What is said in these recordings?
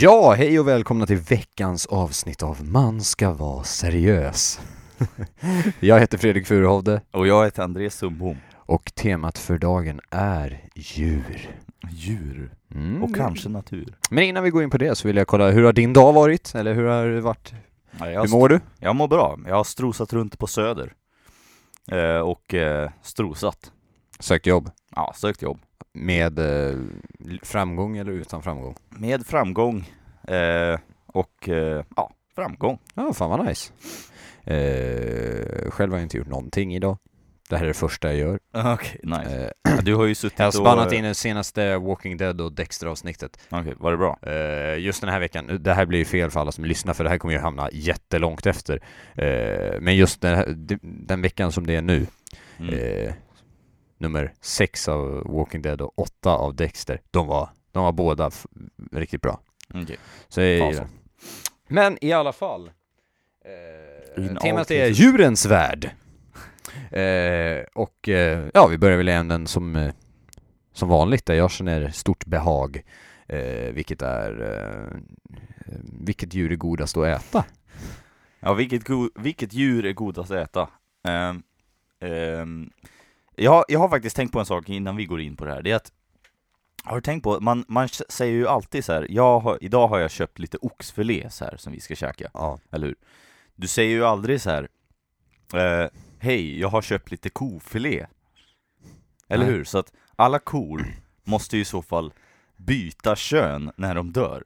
Ja, hej och välkomna till veckans avsnitt av Man ska vara seriös. Jag heter Fredrik Furuhovde Och jag heter André Sundbom. och temat för dagen är djur. Djur. Mm. Och kanske natur. Men innan vi går in på det så vill jag kolla, hur har din dag varit? Eller hur har det varit? Ja, Hur mår du? jag mår bra. Jag har strosat runt på Söder. Eh, och eh, strosat. Sökt jobb? Ja, sökt jobb. Med eh, framgång eller utan framgång? Med framgång. Eh, och eh, ja, framgång. Ja, fan vad nice. Eh, själv har jag inte gjort någonting idag. Det här är det första jag gör. Okej, nice. Eh, Du har ju suttit jag har och... spannat in det senaste Walking Dead och Dexter-avsnittet. Okej, var det bra? Eh, just den här veckan, det här blir ju fel för alla som lyssnar för det här kommer ju hamna jättelångt efter. Eh, men just den, här, den veckan som det är nu, Mm. Nummer sex av Walking Dead och åtta av Dexter, de var, de var båda riktigt bra. Så jag Ja, gillar så. det. Men i alla fall, eh, temat är djurens värld. Eh, och eh, ja, vi börjar väl i änden som, eh, som vanligt där jag känner stort behag. Eh, vilket är, eh, vilket djur är godast att äta? Ja, vilket, vilket djur är godast att äta? Ehm, ehm, jag, har- jag har faktiskt tänkt på en sak innan vi går in på det här, det är att har du tänkt på, man, man säger ju alltid så här, jag har, idag har jag köpt lite oxfilé så här som vi ska käka, Ja. eller hur? Du säger ju aldrig så här, eh, hej, jag har köpt lite kofilé. Eller Nej. hur? Så att alla kor måste ju i så fall byta kön när de dör.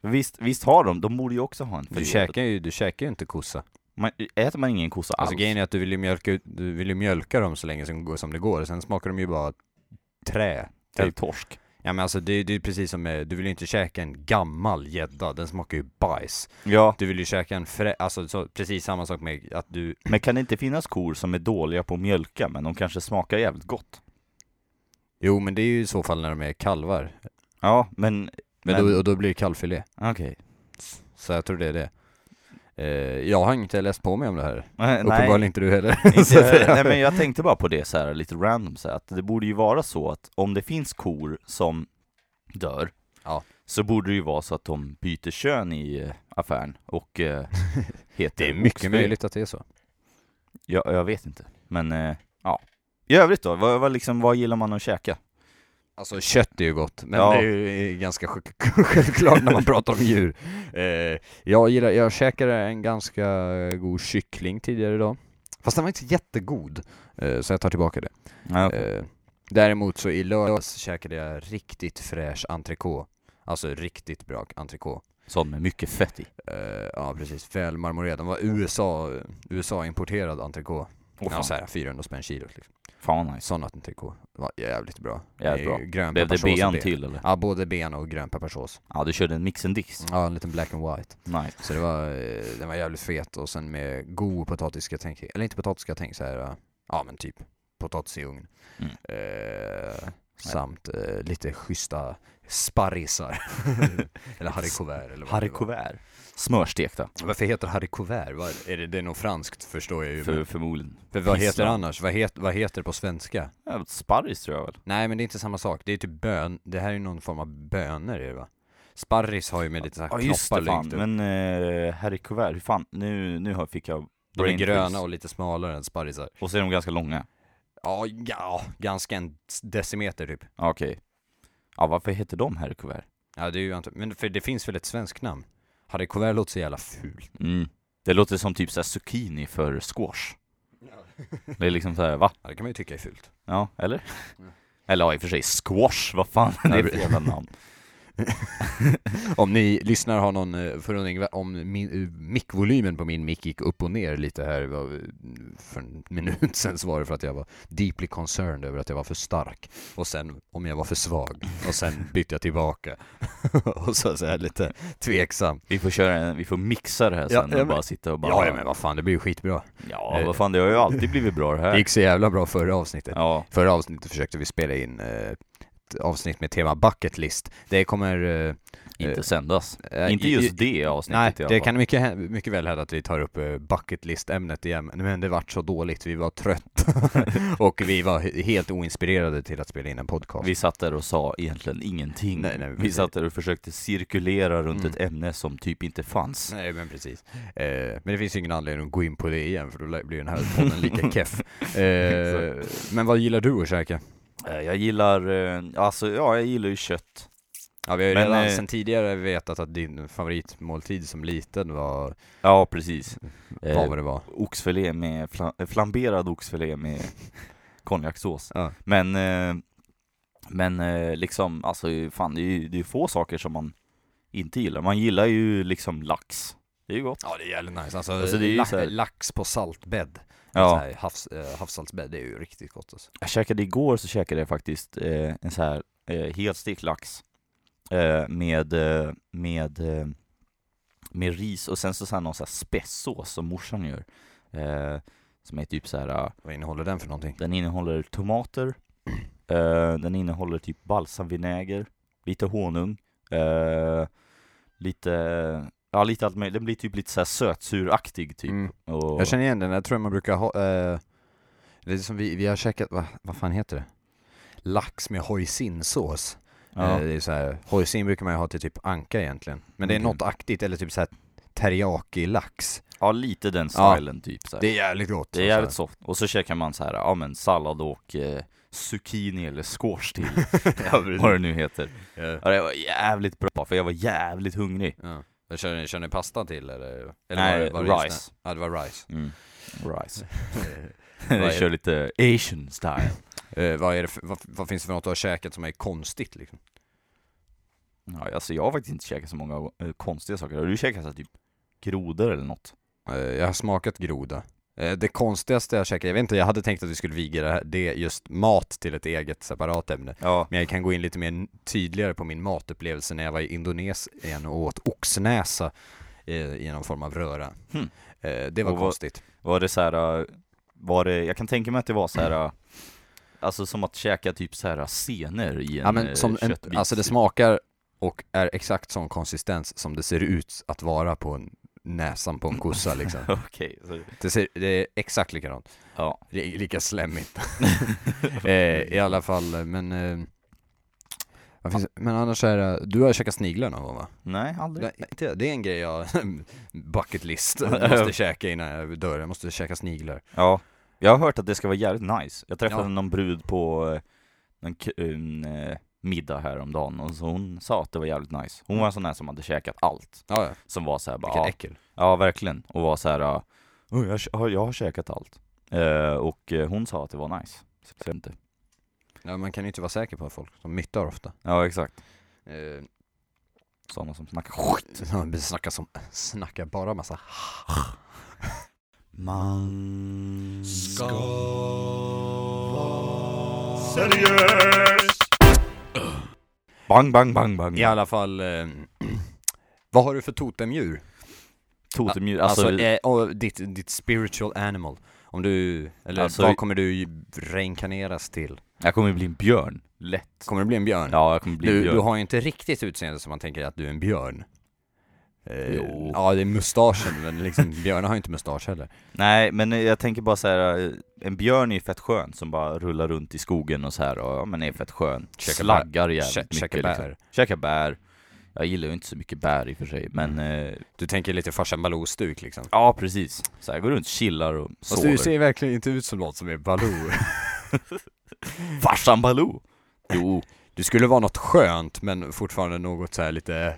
Visst, visst har de, de borde ju också ha en Du filé. käkar ju, du käkar ju inte kossa. Man, äter man ingen kossa Alltså alls? grejen är att du vill ju mjölka, du vill mjölka dem så länge som, som det går, sen smakar de ju bara trä. Eller Typ. torsk? Ja men alltså det, det är precis som med, du vill ju inte käka en gammal gädda, den smakar ju bajs. Ja, Du vill ju käka en frä, alltså så, precis samma sak med att du, men kan det inte finnas kor som är dåliga på att mjölka, men de kanske smakar jävligt gott? jo men det är ju i så fall när de är kalvar. Ja, men... Men, Då, och då blir det kalvfilé. Okej. Så jag tror det är det. Eh, jag har inte läst på mig om det här. Nej, Uppenbarligen inte du heller. inte, nej men jag tänkte bara på det så här lite random så här, att det borde ju vara så att om det finns kor som dör, Ja. så borde det ju vara så att de byter kön i eh, affären och eh, heter Det är mycket oxfilé. möjligt att det är så. Ja, jag vet inte, men eh, ja. I övrigt då, vad, vad, liksom, vad gillar man att käka? Alltså kött är ju gott, men Ja. det är ju ganska sj- självklart när man pratar om djur. Eh, jag gillar, jag käkade en ganska god kyckling tidigare idag. Fast den var inte jättegod, eh, så jag tar tillbaka det. Ja, Eh, däremot så i lördags käkade jag riktigt fräsch entrecote. Alltså riktigt bra entrecote. Sån med mycket fett i. Eh, ja precis, väl marmorerad. Den var USA, USA-importerad entrecote. Åh, ja, såhär 400 spänn kilo liksom. Fan nice. Sån entrecote. Det var jävligt bra. Jävligt bra. Grön Blev det och ben till eller? Ja, både ben och grön pepparsås. Ja, du körde en mix and dix. Ja, en liten black and white. Nice. Så det var, eh, den var jävligt fet och sen med god potatis ska jag tänka, eller inte potatis ska jag tänka så här, eh, ja men typ potatis i ugn. Mm. Eh, samt eh, lite schyssta sparrisar. eller haricots eller vad. Couvert. Smörstekta. Varför heter haricots vert? Vad- Är det, det är nog franskt förstår jag ju. För, men- förmodligen. för vad heter det annars? Vad, het, vad heter det på svenska? Ja, sparris tror jag väl. Nej men det är inte samma sak, det är typ bön, det här är någon form av bönor är det va? Sparris har ju med lite så här Ja just knoppar det fan, men eh, Harry Couvert, hur fan, nu, nu fick jag De är gröna och lite smalare än sparrisar. Och så är de ganska långa. Ja, ja, ganska en decimeter typ. Okej. Ja varför heter de Harry Couvert? Ja, det är ju antagligen, men för det finns väl ett svenskt namn? Harry Couvert låter så jävla fult. Mm. Det låter som typ såhär zucchini för squash. Det är liksom såhär, va? Ja, det kan man ju tycka är fult. Ja, eller? Mm. Eller ja, i och för sig, squash, vad fan är det för jävla namn? Om ni lyssnar har någon eh, förundring om min, eh, mickvolymen på min mick gick upp och ner lite här för en minut sen så var det för att jag var deeply concerned över att jag var för stark och sen om jag var för svag och sen bytte jag tillbaka och så, så är jag lite tveksam. Vi får köra en, vi får mixa det här sen ja, och men- bara sitta och bara Ja, ja men vad fan det blir ju skitbra. Ja, Eh, vad fan det har ju alltid blivit bra det här Det gick så jävla bra förra avsnittet. Ja, Förra avsnittet försökte vi spela in eh, ett avsnitt med tema bucket list. Det kommer, eh, inte Eh, sändas. Eh, inte just det avsnittet Nej, i alla det fall. kan mycket, mycket väl hända att vi tar upp uh, bucket list-ämnet igen, men det vart så dåligt, vi var trötta och vi var he- helt oinspirerade till att spela in en podcast. Vi satt där och sa egentligen ingenting. Nej, nej, vi satt där och försökte cirkulera runt Mm. ett ämne som typ inte fanns. Nej men precis. Eh, men det finns ju ingen anledning att gå in på det igen för då blir den här podden lika keff. Eh, men vad gillar du att käka? Eh, Jag gillar, eh, alltså ja, jag gillar ju kött. Ja vi har ju Men, redan eh, sedan tidigare vetat att din favoritmåltid som liten var Ja, precis. vad Eh, var det var. oxfilé med, fla, flamberad oxfilé med konjakssås. Ja. Men, men liksom, alltså fan det är ju det är få saker som man inte gillar. Man gillar ju liksom lax. Det är ju gott. Ja det är jävligt nice, alltså, Alltså, det är ju la- så här- lax på saltbädd. Ja. här, havs, eh, havssaltsbädd, det är ju riktigt gott alltså. Jag käkade igår så käkade jag faktiskt eh, en så här eh, helstekt lax eh, med, eh, med, eh, med ris och sen så, så här någon så här spessås som morsan gör. Eh, som är typ så här, Vad innehåller den för någonting? den innehåller tomater, den innehåller typ balsamvinäger, lite honung, lite, ja lite allt möjligt. Den blir typ lite så här sötsuraktig typ. Mm. Och, Jag känner igen den, jag tror man brukar ha, eh, det är som vi, vi har käkat, vad, vad fan heter det? Lax med hoisinsås. ja. Eh, det är så här, hoisin brukar man ju ha till typ anka egentligen. Men det är Okej. något aktigt, eller typ så här teriyaki-lax. ja, lite den Ja. stilen typ. Så här. Det är jävligt gott. Det är jävligt soft. Och så käkar man så här, ja men sallad och eh, zucchini eller squash till, vad det nu heter. Ja. Ja, det var jävligt bra, för jag var jävligt hungrig. Ja. Kör, ni- kör ni pasta till eller? eller Nej, var det, var rice. det? Ja det var rice. Mm. Rice. Jag kör lite asian style. Eh, vad, är det för, vad, vad finns det för något du har käkat som är konstigt liksom? Ja, alltså jag har faktiskt inte käkat så många eh, konstiga saker. Har du käkat så här, typ grodor eller något? Eh, jag har smakat groda. Eh, det konstigaste jag käkat, jag vet inte, jag hade tänkt att vi skulle viga det, här, det just mat till ett eget separat ämne. Ja. Men jag kan gå in lite mer tydligare på min matupplevelse när jag var i Indonesien och åt oxnäsa eh, i någon form av röra. Hmm. Eh, det var Och konstigt. Var det så här, var det, jag kan tänka mig att det var så här, alltså som att käka typ så här senor i en Ja men som en, köttbit. alltså det smakar och är exakt sån konsistens som det ser ut att vara på en näsan på en kossa liksom. Okej, så, Det, ser, det är exakt likadant. ja. Det lika slemmigt. eh, I alla fall, men... Eh, men annars är det, du har käkat sniglar någon gång va? Nej, aldrig. Inte, det är en grej jag, bucket list, måste käka innan jag dör. Jag måste käka sniglar. Ja, jag har hört att det ska vara jävligt nice. Jag träffade Ja. någon brud på eh, en, k- en eh, middag häromdagen och så hon sa att det var jävligt nice. Hon var en sån här som hade käkat allt. Ja, ja. Som var så här bara, Vilket ja, äckel. ja verkligen. Och var så här, ja, "Oh, jag, har- jag har käkat allt. Eh, och eh, hon sa att det var nice. Så jag inte. Ja, man kan ju inte vara säker på folk, de myttar ofta. Ja exakt. Eh, Sådana som snackar skit. de snackar, som, snackar bara massa Man ska vara seriös. Bang bang bang bang. I alla fall, eh, vad har du för totemdjur? Totemdjur, Alltså, alltså, eh, och ditt, ditt spiritual animal. Om du, eller Alltså- vad kommer du reinkarneras till? jag kommer bli en björn. Lätt. Kommer du bli en björn? Ja, jag kommer bli en Du, björn. du har ju inte riktigt utseende som man tänker att du är en björn. Eh, Jo. Ja, det är mustaschen, men liksom, björnar har ju inte mustasch heller. Nej, men jag tänker bara så här. eh, en björn är ju fett skön som bara rullar runt i skogen och så här och ja, men är fett skön. Käkar Slaggar Kä- jävligt mycket käkar bär. liksom. Käkar bär. Jag gillar ju inte så mycket bär i och för sig, men Mm. eh, Du tänker lite farsan Baloo-stuk liksom. ja precis. Så här, går runt, chillar och Fast sover. du ser verkligen inte ut som något som är Baloo. Farsan Baloo! Jo, Du skulle vara något skönt, men fortfarande något så här lite,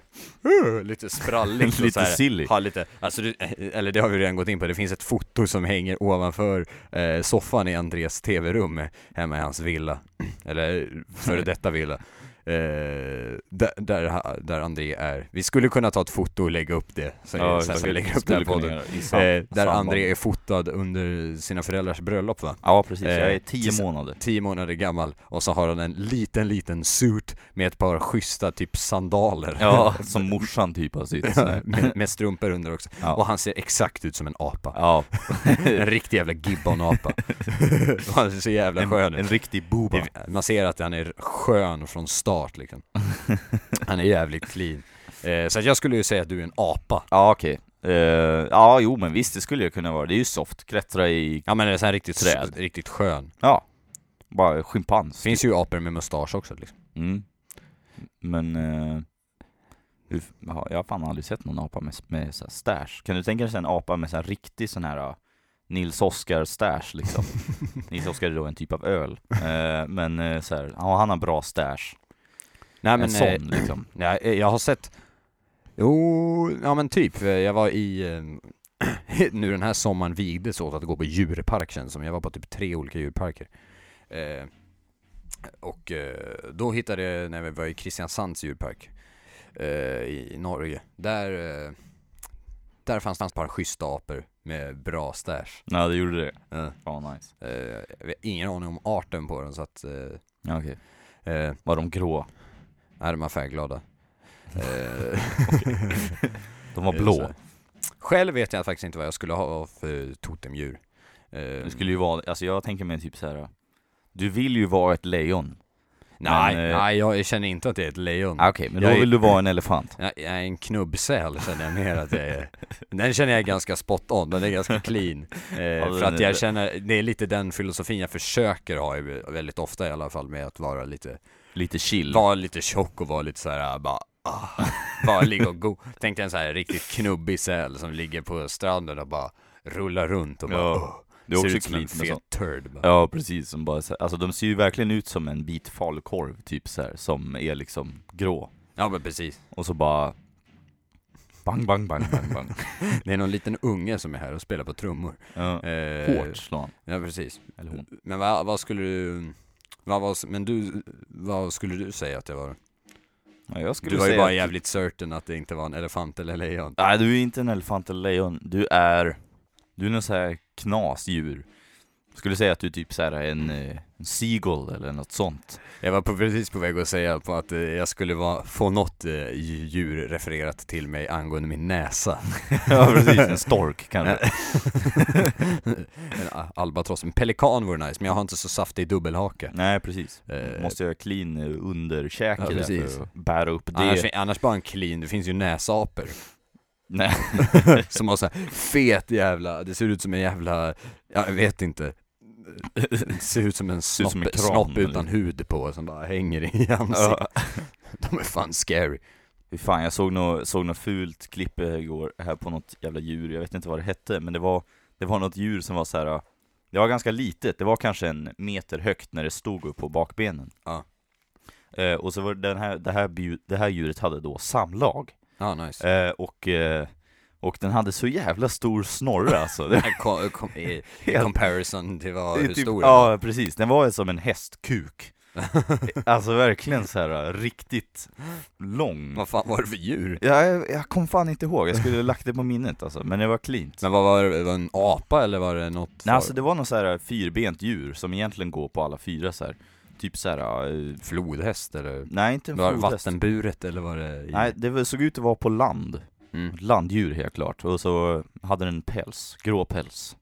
uh, lite spralligt. Lite här, silly. Ha lite, alltså du, eller det har vi redan gått in på, det finns ett foto som hänger ovanför eh, soffan i Andres tv-rum hemma i hans villa. Eller före detta villa. Eh, där, där, där André är. Vi skulle kunna ta ett foto och lägga upp det, så, Ja, vi jag lägger upp den podden. sam- Eh, där. André är fotad under sina föräldrars bröllop va? Ja precis, jag är Eh, tio månader. tio månader gammal och så har han en liten, liten suit med ett par schyssta typ sandaler. Ja, som morsan typ har här. med, med strumpor under också. Ja. Och han ser exakt ut som en apa. Ja, En riktig jävla gibbon-apa. Han ser så jävla en, skön en ut. riktig boba. Det- Man ser att han är skön från start liksom. Han är jävligt clean. Eh, så att jag skulle ju säga att du är en apa. Ja okej. Eh, ja jo men visst det skulle jag kunna vara. Det är ju soft. Klättra i, Ja men det är så här riktigt, Träd. riktigt skön. ja. Bara schimpans. Finns ju apor med mustasch också liksom. Mm. Men, eh, hur, ja, jag har fan aldrig sett någon apa med, med så här stash. Kan du tänka dig en apa med så här riktig sån här uh, Nils Oskar stash liksom? Nils Oskar är då en typ av öl. Eh, men eh, så här, ja, han har bra stash. Nej en men, sån eh, liksom. ja, eh, jag har sett, jo, ja men typ, eh, jag var i, eh, nu den här sommaren vigdes åt att gå på djurpark känns som, jag var på typ tre olika djurparker. Eh, och eh, då hittade jag, när vi var i Kristiansands djurpark eh, i Norge, där, eh, där fanns det ett par schyssta apor med bra stash. Ja det gjorde det. Ja. Ja nice. Eh, jag har ingen aning om arten på den så att, eh, Ja, okej. eh, Var de grå? Nej de är färgglada. Eh, De var Eh, blå. Själv vet jag faktiskt inte vad jag skulle ha för totemdjur. Eh, Det skulle ju vara, alltså jag tänker mig typ så här. Du vill ju vara ett lejon. nej, men, eh, nej, jag känner inte att jag är ett lejon. Ah, Okej, men Jag då är- vill du vara en elefant. Jag jag är en knubbsäl känner jag mer att jag är. Den känner jag är ganska spot on, den är ganska clean. Eh, för att är- jag känner, det är lite den filosofin jag försöker ha väldigt ofta i alla fall med att vara lite, Lite chill. vara lite tjock och vara lite så här bara ah, bara ligga och go. Tänk dig en så här riktigt knubbig säl som ligger på stranden och bara rullar runt och bara Ja. Det är ser också ut som en fet turd bara. Ja precis, som bara, så- alltså de ser ju verkligen ut som en bit falukorv typ så här, som är liksom grå. Ja men precis. Och så bara Bang bang bang bang bang. Det är någon liten unge som är här och spelar på trummor. ja. Eh, Hårt slår han, Ja precis. eller hon. Men vad, vad skulle du, vad var, men du, vad skulle du säga att det var? Ja, jag skulle Du var ju bara att- jävligt certain att det inte var en elefant eller lejon. Nej du är inte en elefant eller lejon, du är Du är någon sån här knasdjur Skulle säga att du är typ så här en, eh, en seagull eller något sånt. Jag var på, precis på väg att säga på att eh, jag skulle vara, få något eh, djur refererat till mig angående min näsa. Ja precis, en stork kanske. En albatross, en pelikan vore nice, men jag har inte så saftig dubbelhake. Nej precis, Eh, måste jag clean underkäke Ja, där för att bära upp det? Annars, annars bara en clean, det finns ju näsapor. Nej, som har så här fet jävla, det ser ut som en jävla, jag vet inte ser ut som en snopp, som en kran, snopp utan hud på som bara hänger i ansiktet ja. De är fan scary Fy fan, jag såg något, såg något fult klipp igår här på något jävla djur, jag vet inte vad det hette, men det var, det var något djur som var så här. Det var ganska litet, det var kanske en meter högt när det stod upp på bakbenen. Ja. Eh, och så var det den här, det här, det här djuret hade då samlag. Ja, nice Eh, och, eh, och den hade så jävla stor snorre alltså. Det, kom, kom, i, I comparison till vad, hur typ, stor den var. Ja, precis. Den var som en hästkuk. alltså verkligen så här riktigt lång. Vad fan var det för djur? Ja, jag, jag kom fan inte ihåg, jag skulle lagt det på minnet alltså, men det var cleant. Men vad var det, var det en apa eller var det något? Nej alltså det var någon så här fyrbent djur som egentligen går på alla fyra så här. Typ så här. eh, Flodhäst eller? nej inte en Var flodhäst. vattenburet eller var det? i- Nej, det såg ut att vara på land. Mm. Landdjur helt klart. Och så hade den en päls, grå päls.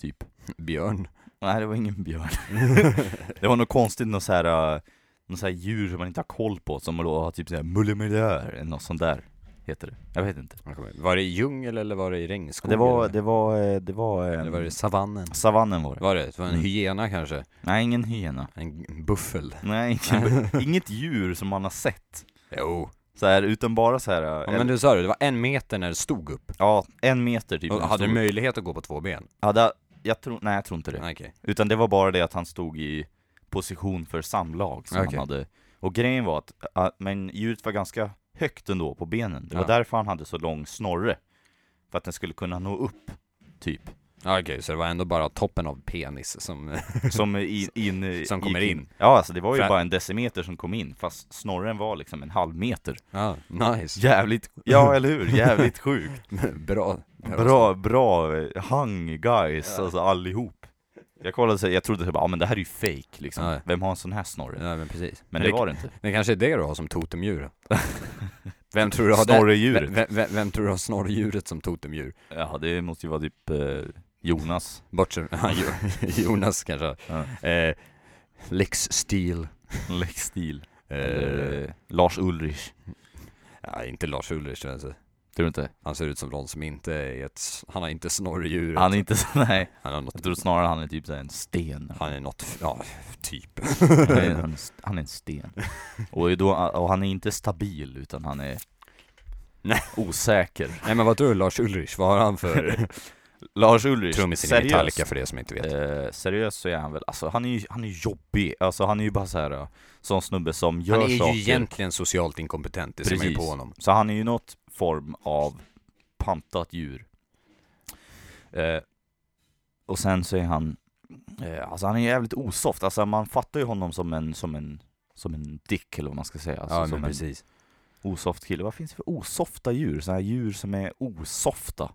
Typ. Björn? Nej det var ingen björn. det var något konstigt, något så här, något så här djur som man inte har koll på, som då har typ såhär mullemiljöer, eller något sånt där. Heter det. Jag vet inte. Var det i djungel eller var det i regnskog? Det var, eller? det var, eh, det var, eh, eller var det savannen? savannen var det. Var det? Det var en Mm. hyena kanske? Nej, ingen hyena. En buffel? Nej, ingen, inget djur som man har sett. Jo. Så här, utan bara så här. Ja, men du sa det, det var en meter när det stod upp. ja, en meter typ. Och hade du möjlighet att gå på två ben? Hade, jag tror, nej jag tror inte det. Okej. Utan det var bara det att han stod i position för samlag som Okej. han hade. Och grejen var att, ah, men djuret var ganska högt ändå på benen. Det var Ja. därför han hade så lång snorre. För att den skulle kunna nå upp, typ. Ja, Okej, så det var ändå bara toppen av penis som... Som, in, in, Som kommer gick in. Ja, alltså det var ju För- bara en decimeter som kom in, fast snorren var liksom en halv meter. ja, nice. Jävligt, ja eller hur? Jävligt sjukt. Bra. Bra, bra eh, hang guys, alltså allihop. Jag kollade så jag trodde typ, ja men det här är ju fake liksom. Ja. Vem har en sån här snorre? Ja, men precis. Men det var det inte. Det kanske är det du har som totemdjur? Vem tror du har det? Snorredjuret. Vem, vem, vem tror du har snorredjuret som totemdjur? Ja, det måste ju vara typ eh, Jonas. Jo- Jonas kanske. Ja. Eh, Lex Steel. Lex Steel. Eh, Lars Ulrich. Ja, inte Lars Ulrich tror jag inte. Tror du inte? Han ser ut som någon som inte är ett, han har inte snorrdjur. Han är inte nej. han har något, Jag tror snarare han är typ så här en sten. han är något, ja, typ. Han är, han är, han är en sten. Och, då, och han är inte stabil, utan han är Nej. osäker. Nej men vad tror du Lars Ulrich, vad har han för Lars Ulrich, trummisen i seriöst, Metallica för det som inte vet? eh, seriöst så är han väl, alltså han är ju han är jobbig, alltså han är ju bara så här uh, sån snubbe som gör Han är saker ju egentligen socialt inkompetent, det ser man ju på Precis. honom. Så han är ju något form av pantat djur. Eh, och sen så är han, eh, alltså han är jävligt osoft, alltså man fattar ju honom som en, som en, som en dick eller vad man ska säga. Alltså ja som men en precis. osoft kille. Vad finns det för osofta djur? Sådana här djur som är osofta.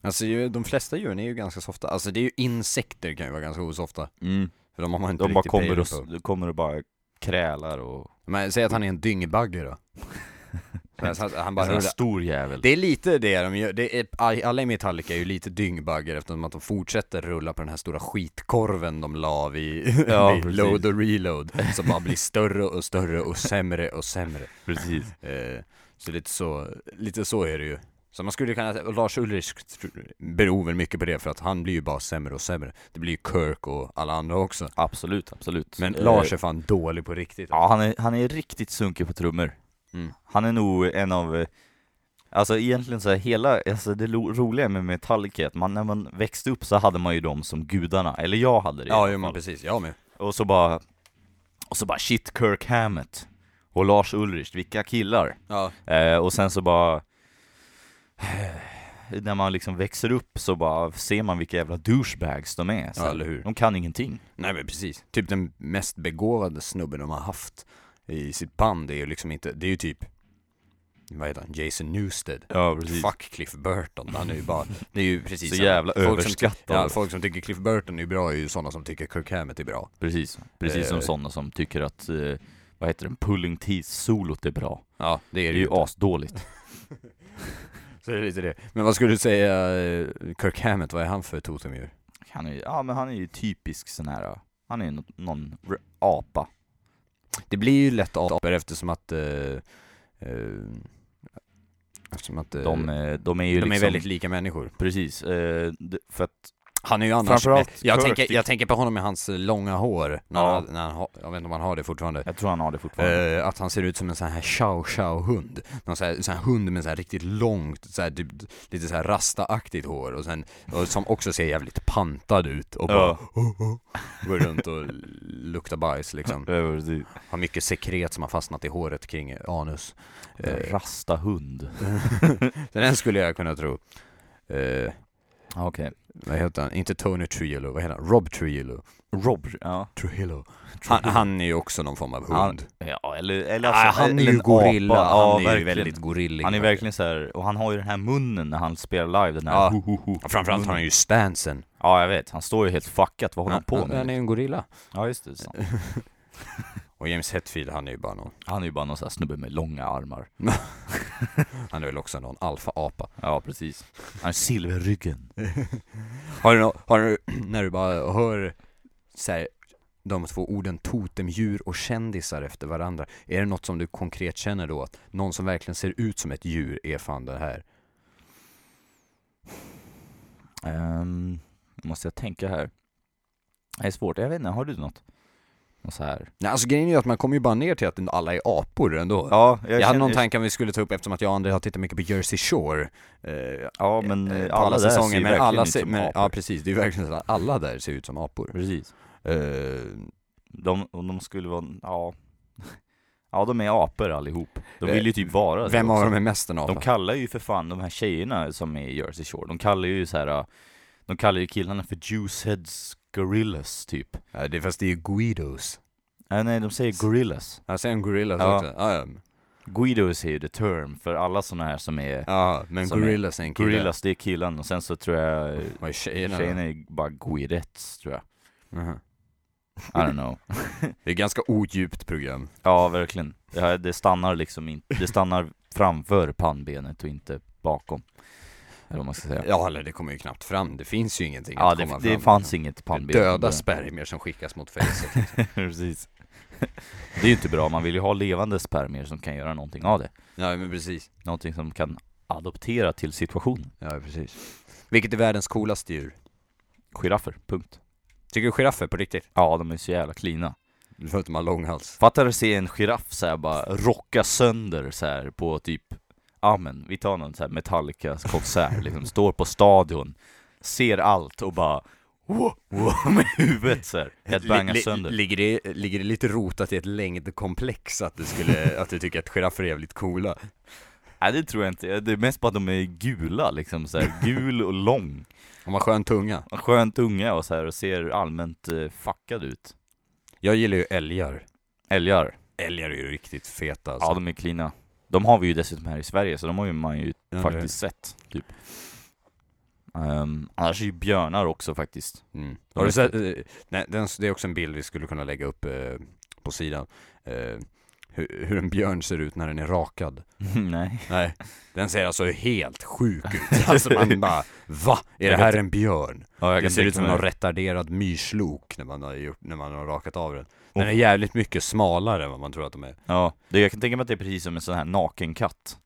Alltså ju, de flesta djuren är ju ganska softa, alltså det är ju insekter kan ju vara ganska osofta. För de har man inte De bara riktigt kommer och, på. kommer och bara krälar och... Men säg att han är en dyngbagge då. Han bara en stor jävel. Det är lite det de gör, det är, alla i Metallica är ju lite dyngbaggar eftersom att de fortsätter rulla på den här stora skitkorven de la vid, Ja, vid load och reload Som bara blir större och större och sämre och sämre Precis. eh, Så lite så, lite så är det ju Så man skulle kunna säga, och Lars Ulrich beror väl mycket på det för att han blir ju bara sämre och sämre Det blir ju Kirk och alla andra också Absolut, absolut. Men Eh, Lars är fan dålig på riktigt Ja, han är, han är riktigt sunkig på trummor. Mm. Han är nog en av, alltså egentligen så här, hela, alltså det roliga med Metallica är att man, när man växte upp så hade man ju dem som gudarna, eller jag hade det Ja, jo, men precis, jag med Och så bara, och så bara shit Kirk Hammett och Lars Ulrich, vilka killar! Ja, Eh, och sen så bara när man liksom växer upp så bara ser man vilka jävla douchebags de är. Så Ja, eller hur? De kan ingenting. Nej men precis, typ den mest begåvade snubben de har haft i sitt band är ju liksom inte, det är ju typ vad heter han? Jason Newsted Ja, precis. Fuck Cliff Burton, han är ju bara, det är ju precis Så jävla som, överskattad. ja, folk som tycker Cliff Burton är bra är ju sådana som tycker Kirk Hammett är bra Precis, precis som Eh. sådana som tycker att, eh, vad heter den, pulling teeth-solot är bra. Ja, det Det är är det ju ju asdåligt. Så det är lite det Men vad skulle du säga, eh, Kirk Hammett, vad är han för totemdjur? Han är, ja men han är ju typisk sån här, han är nå- någon apa. Det blir ju lätt apor eftersom att eh, eh, Eftersom att eh, De, eh, de är ju de liksom, är väldigt lika människor precis, för att, Han är ju annars, Framförallt jag, Kirk tänker, jag tänker på honom med hans eh, långa hår, när Ja. han, när han har, jag vet inte om han har det fortfarande jag tror han har det fortfarande. Eh, att han ser ut som en sån här chow chow hund Någon sån här, sån här hund med så här riktigt långt, så här, typ, lite så här rasta-aktigt hår och sen, och som också ser jävligt pantad ut och bara Ja. går runt och luktar bajs liksom Ja, precis. Har mycket sekret som har fastnat i håret kring anus Eh, Rasta hund. Så den skulle jag kunna tro eh, Okej. Vad heter han? Inte Tony Trujillo, vad heter han? Rob Trujillo Rob, ja. Trujillo han, han är ju också någon form av hund Han, ja eller, eller ah, alltså, Han är eller ju en gorilla, apa. Ja, han är ju väldigt gorillig Han är verkligen så här, och han har ju den här munnen när han spelar live, den här Ja. Och Framförallt har han ju stansen Ja jag vet, han står ju helt fuckat, vad håller han på Han med? är ju en gorilla Ja just det. Och James Hetfield, han är ju bara någon Han är ju bara någon sån här snubbe med långa armar. Han är väl också någon alfa-apa. Ja precis. Han har silverryggen. Har du, nå- har du när du bara hör så här, de två orden totemdjur och kändisar efter varandra Är det något som du konkret känner då att någon som verkligen ser ut som ett djur är fan det här? um, Måste jag tänka här. Det är svårt, jag vet inte, har du något? Något så här. Nej alltså grejen är ju att man kommer ju bara ner till att alla är apor ändå. Ja, Jag, hade någon tanke om vi skulle ta upp eftersom att jag och André har tittat mycket på Jersey Shore eh, Ja men eh, eh, alla, alla där säsonger, ser men verkligen alla ut ser, som men, apor. ja precis, det är ju verkligen så att alla där ser ut som apor. Precis. Eh, de, och de skulle vara, ja. Ja de är apor allihop. De vill ju Eh, typ vara det Vem av dem är mest en apa? De kallar ju för fan de här tjejerna som är i Jersey Shore, de kallar ju så här. Äh, De kallar ju killarna för Juiceheads Gorillas typ. Ja, det är fast det är ju Guidos. Nej nej, de säger Gorillas. Jag säger en gorilla Ja. också. Ja, ja. Guidos är ju the term för alla såna här som är ja, men är- gorillas är en kille. Gorillas, det är killen. Och sen så tror jag Vad är tjejerna? Tjejerna är bara Guidettes tror jag. Mhm. I don't know. Det är ganska odjupt program. Ja verkligen, det, här, det stannar liksom inte, det stannar framför pannbenet och inte bakom Eller vad man ska säga Ja eller det kommer ju knappt fram, det finns ju ingenting Ja att det, komma det fram fanns inget pannben Döda spermier som skickas mot facet Precis Det är ju inte bra, man vill ju ha levande spermier som kan göra någonting av det. Ja men precis. Någonting som kan adoptera till situationen. Ja precis. Vilket är världens coolaste djur? Giraffer, punkt. Tycker du giraffer på riktigt? Ja, de är så jävla klina. Får att de har långhals. Fattar du se en giraff så här bara rocka sönder så här på typ, ja men vi tar någon så här Metallicas konsert liksom, står på stadion, ser allt och bara wow, wow, med huvudet så här, headbangar sönder. Ligger det, ligger det lite rotat i ett längdkomplex att du skulle, att du tycker att giraffer är jävligt coola? Nej det tror jag inte, det är mest bara att de är gula liksom så här, gul och lång. De har skön tunga. Skön tunga och så här och ser allmänt eh, fuckad ut. Jag gillar ju älgar. Älgar, Älgar är ju riktigt feta alltså. ja de är klina. De har vi ju dessutom här i Sverige, så de har ju man ju Ja, faktiskt sett, typ. Um, annars är ju björnar också faktiskt. Mm. Har du sett, eh, nej, den, det är också en bild vi skulle kunna lägga upp eh, på sidan. Eh, hur, hur en björn ser ut när den är rakad. Nej. Nej, den ser alltså helt sjuk ut. Alltså man bara, va? Är det här en björn? Ja, jag Det kan ser ut som en retarderad myrslok när man har, gjort, när man har rakat av den. Den är jävligt mycket smalare än vad man tror att de är. Ja, det, jag kan tänka mig att det är precis som en sån här naken katt.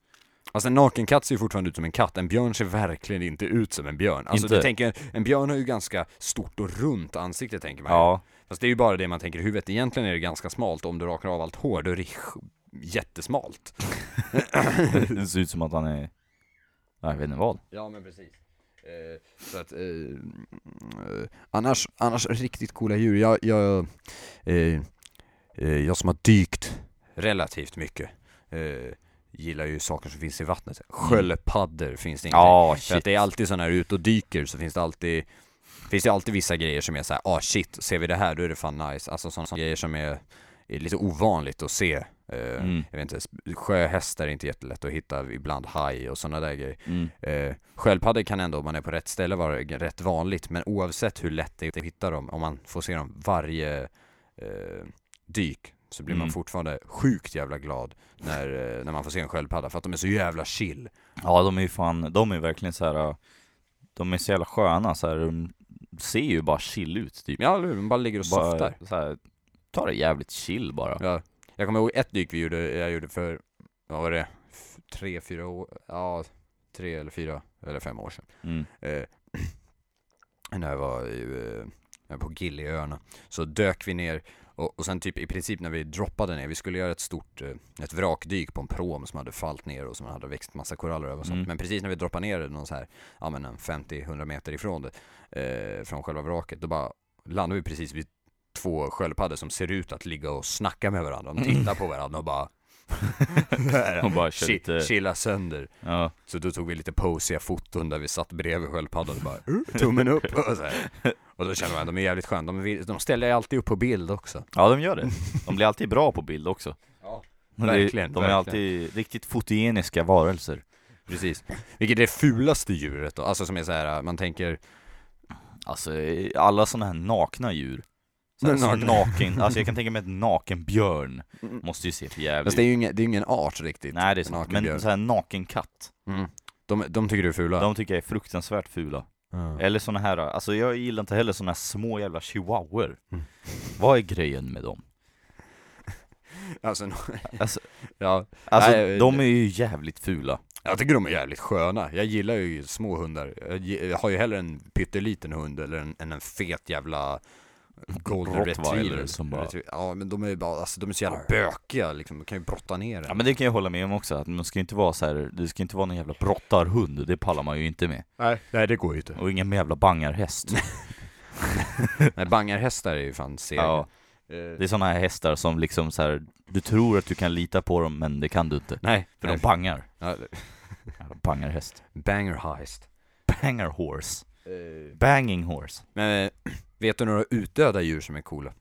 Alltså en nakenkatt ser ju fortfarande ut som en katt, en björn ser verkligen inte ut som en björn. Alltså Inte. du tänker, en björn har ju ganska stort och runt ansikte tänker man. Ja, Fast det är ju bara det man tänker i huvudet, egentligen är det ganska smalt, om du rakar av allt hår då är det jättesmalt. det ser ut som att han är... Ja, jag vet inte vad. Ja men precis. Eh, så att, eh, eh, annars, annars riktigt coola djur. Jag, jag, eh, eh, jag som har dykt relativt mycket, eh, gillar ju saker som finns i vattnet. Sköldpaddor finns det ingenting. Ja, För shit. att det är alltid så när du är ute och dyker så finns det alltid Finns det alltid vissa grejer som är såhär, ah shit, ser vi det här då är det fan nice. Alltså sådana grejer som är, är lite ovanligt att se. Eh, Mm. Jag vet inte, sjöhästar är inte jättelätt att hitta, ibland haj och sådana där grejer. Mm. Eh, sköldpaddor kan ändå, om man är på rätt ställe, vara rätt vanligt. Men oavsett hur lätt det är att hitta dem, om man får se dem varje eh, dyk, så blir man Mm. fortfarande sjukt jävla glad när, när man får se en sköldpadda. För att de är så jävla chill. Ja, de är ju fan, de är verkligen så här. De är så jävla sköna så här. Ser ju bara chill ut typ. Ja, eller hur? De bara ligger och bara, softar. så här, ta det jävligt chill bara. Ja. Jag kommer ihåg ett dyk vi gjorde, jag gjorde för, vad var det? Tre, fyra år, ja, tre eller fyra, eller fem år sedan. Mm. Eh, när jag var i, eh, på Gilliöarna. Så dök vi ner och, och sen typ i princip när vi droppade ner, vi skulle göra ett stort, eh, ett vrakdyk på en prom som hade fallit ner och som hade växt massa koraller över och sånt. Mm. Men precis när vi droppade ner det någon så här, ja men en 50-100 meter ifrån det, eh, från själva vraket, då bara landade vi precis vid två sköldpaddor som ser ut att ligga och snacka med varandra. De tittar på varandra och bara Och bara chi- lite- chilla sönder. Ja. Så då tog vi lite posiga foton där vi satt bredvid sköldpaddan och bara "Uh, tummen upp och så här. Och då känner man de är jävligt sköna. De, de ställer ju alltid upp på bild också. ja, de gör det. De blir alltid bra på bild också. Ja, verkligen, De är verkligen. alltid riktigt fotogeniska varelser. Precis. Vilket är det fulaste djuret då? Alltså som är så här, man tänker Alltså, alla sådana här nakna djur. Så här, Men som nakna. naken, alltså jag kan tänka mig ett naken björn. Måste ju se för jävligt Fast det är ju ingen, det är ingen art riktigt. Nej det är sant, men så här naken katt. Mm. De, de tycker du är fula? De tycker jag är fruktansvärt fula. Eller såna här, alltså jag gillar inte heller såna här små jävla chihuahuor. Mm. Vad är grejen med dem? Alltså, Alltså, ja. alltså Nej, de är ju jävligt fula. Jag tycker de är jävligt sköna. Jag gillar ju små hundar. Jag har ju hellre en pytteliten hund eller en, än en fet jävla golden retriever. som bara- Retriever. Ja men de är ju bara, alltså de är så jävla bökiga liksom. De kan ju brotta ner. Ja men det kan jag hålla med om också, att man ska inte vara så här, det ska inte vara någon jävla brottarhund, det pallar man ju inte med. nej, nej det går ju inte. Och ingen jävla bangarhäst. Nej bangarhästar är ju fan seger. ja, Eh, det är såna här hästar som liksom så här, du tror att du kan lita på dem men det kan du inte. nej, För nej. de bangar. Ja, bangarhäst. banger heist. Banger horse. Eh, Banging horse. Men eh, vet du några utdöda djur som är coola?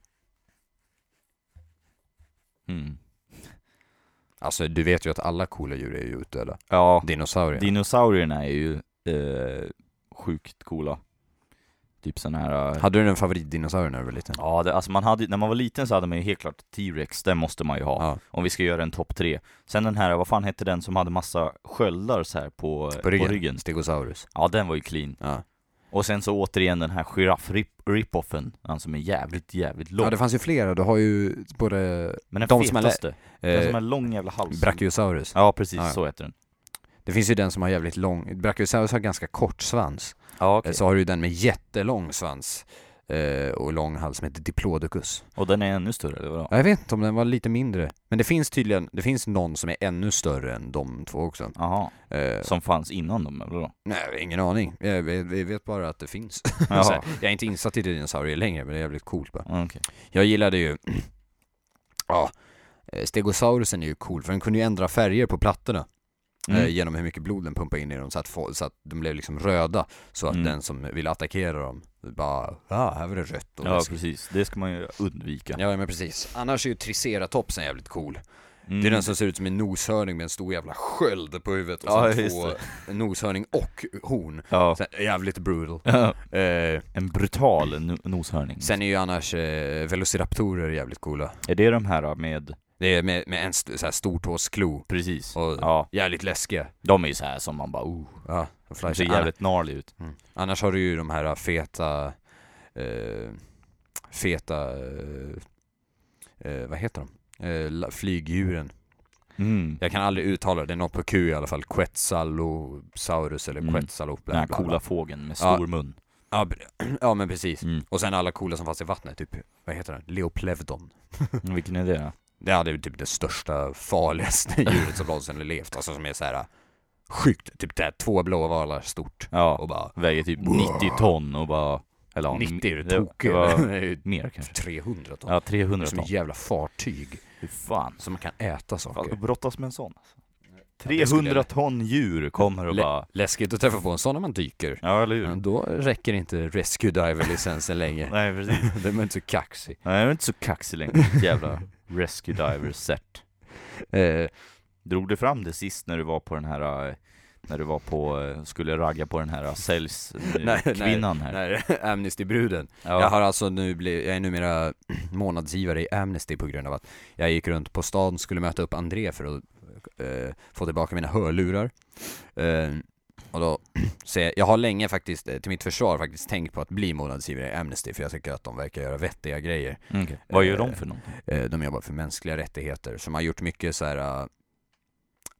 Mm. Alltså du vet ju att alla coola djur är ju utdöda. Ja, Dinosaurier. dinosaurierna är ju eh, sjukt coola. Typ sån här... eh, Hade du en favoritdinosaurie när du var liten? Ja, det, alltså man hade, när man var liten så hade man ju helt klart T-Rex, den måste man ju ha. Ja. Om vi ska göra en topp tre. Sen den här, vad fan hette den som hade massa sköldar så här på, På ryggen? Stegosaurus. Ja, den var ju clean. Ja. Och sen så återigen den här giraff-ripoffen, han som är jävligt, jävligt lång. Ja det fanns ju flera, du har ju både Men den de som är fetaste, den som eh, har lång jävla hals. Brachiosaurus. Ja precis, Ja, så heter den. Det finns ju den som har jävligt lång, Brachiosaurus har ganska kort svans. Ja Eh, Så har du ju den med jättelång svans och lång hals som heter Diplodocus. Och den är ännu större, eller vadå? Ja, Jag vet inte om den var lite mindre. Men det finns tydligen, det finns någon som är ännu större än de två också. Jaha, Eh, som fanns innan dem eller vadå? nej, ingen aning. Jag vet, jag vet bara att det finns. Här, jag är inte insatt i dinosaurier längre, men det är jävligt coolt bara. Ja, okej. Jag gillade ju, ja, eh, Stegosaurusen är ju cool för den kunde ju ändra färger på plattorna. Mm. Eh, genom hur mycket blod den pumpade in i dem så att, få, så att de blev liksom röda. Så att Mm. den som ville attackera dem bara, ja här var det rött och Ja läskigt." precis, det ska man ju undvika. Ja men precis. Annars är ju Triceratopsen jävligt cool. Mm. Det är den som ser ut som en noshörning med en stor jävla sköld på huvudet och Ja, två, noshörning och horn. Ja. Sen, jävligt brutal. Ja, Eh, en brutal no- noshörning. sen är ju annars eh, Velociraptorer jävligt coola. Är det de här med, Det är med, med en st- så här stortåsklo. precis, Och ja, jävligt läskiga. de är ju så här som man bara oh, Ja, de ser jävligt gnarliga ut. Mm. Annars har du ju de här feta, eh, feta, eh, vad heter de? Eh, flygdjuren. Mm. Jag kan aldrig uttala det, det är något på Q i alla fall. Quetzalosaurus eller Mm. Quetzalop. Den här bla, coola fågeln med Ja. stor mun. Ja, ja men precis. Mm. Och sen alla coola som fanns i vattnet, typ, vad heter den? Leoplevdon. Vilken är det då? Det hade ju typ det största, farligaste djuret som någonsin har levt. Alltså som är så här sjukt, typ det här, två blåvalar stort. Ja, Och bara väger typ 90 ton och bara... Eller ja, 90 är du det- tokig. det Det är Mer kanske. 300 ton. Ja, 300 som ton. ett jävla fartyg. Fy fan. Som man kan äta Fan, saker. att brottas med en sån. alltså. det skulle 300 ton djur kommer och Lä- bara... Läskigt att träffa på en sån när man dyker. Ja, eller hur? Men då räcker inte Rescue Diver-licensen längre. Nej, precis. Det är inte så kaxig. Nej, jag är inte så kaxig längre. Jävla Rescue Diver set. Eh, Drog du fram det sist när du var på den här... eh, När du var på... eh, Skulle ragga på den här säljs... eh, Nej, nej, kvinnan här. nej, Amnesty-bruden. Ja. Jag har alltså nu blivit, jag är numera månadsgivare i Amnesty på grund av att jag gick runt på stan, skulle möta upp André för att eh, få tillbaka mina hörlurar. Eh, och då, så jag, har länge faktiskt, eh, till mitt försvar faktiskt tänkt på att bli månadsgivare i Amnesty för jag tycker att de verkar göra vettiga grejer. Okej. Vad gör Eh, de för någonting? Eh, De jobbar för mänskliga rättigheter, som har gjort mycket så här. eh,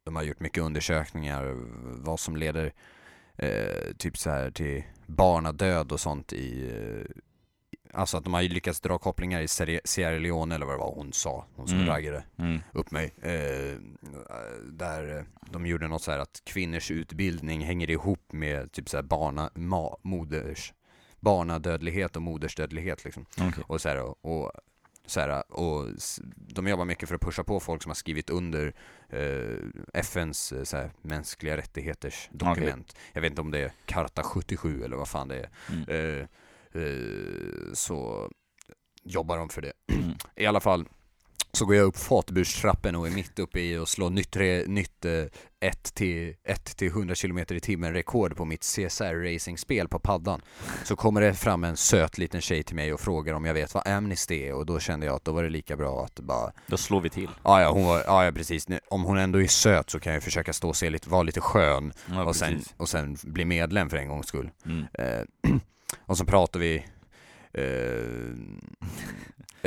De har gjort mycket undersökningar, vad som leder eh, typ så här till barnadöd och sånt i eh, Alltså att de har ju lyckats dra kopplingar i Sierra- Leone eller vad det var hon sa, hon som Mm. raggade Mm. upp mig. Eh, där de gjorde något så här att kvinnors utbildning hänger ihop med typ så här barna, ma, moders, barnadödlighet och modersdödlighet liksom. Okej. Och så här, och, och, så här, och de jobbar mycket för att pusha på folk som har skrivit under eh, FNs eh, så här, mänskliga rättigheters dokument. Jag vet inte om det är Karta 77 eller vad fan det är. Mm. Eh, så jobbar de för det. Mm. I alla fall så går jag upp fatburstrappen och är mitt uppe i och slår nytt, re, nytt eh, 1 till, 1 till 100 km i timmen rekord på mitt CSR racingspel på paddan. Så kommer det fram en söt liten tjej till mig och frågar om jag vet vad Amnesty är och då kände jag att då var det lika bra att bara Då slår vi till. Ja, ja, hon var, ja, ja precis. Om hon ändå är söt så kan jag försöka stå och se lite, vara lite skön Ja, och, sen, och sen bli medlem för en gångs skull. Mm. Eh, och så pratar vi eh,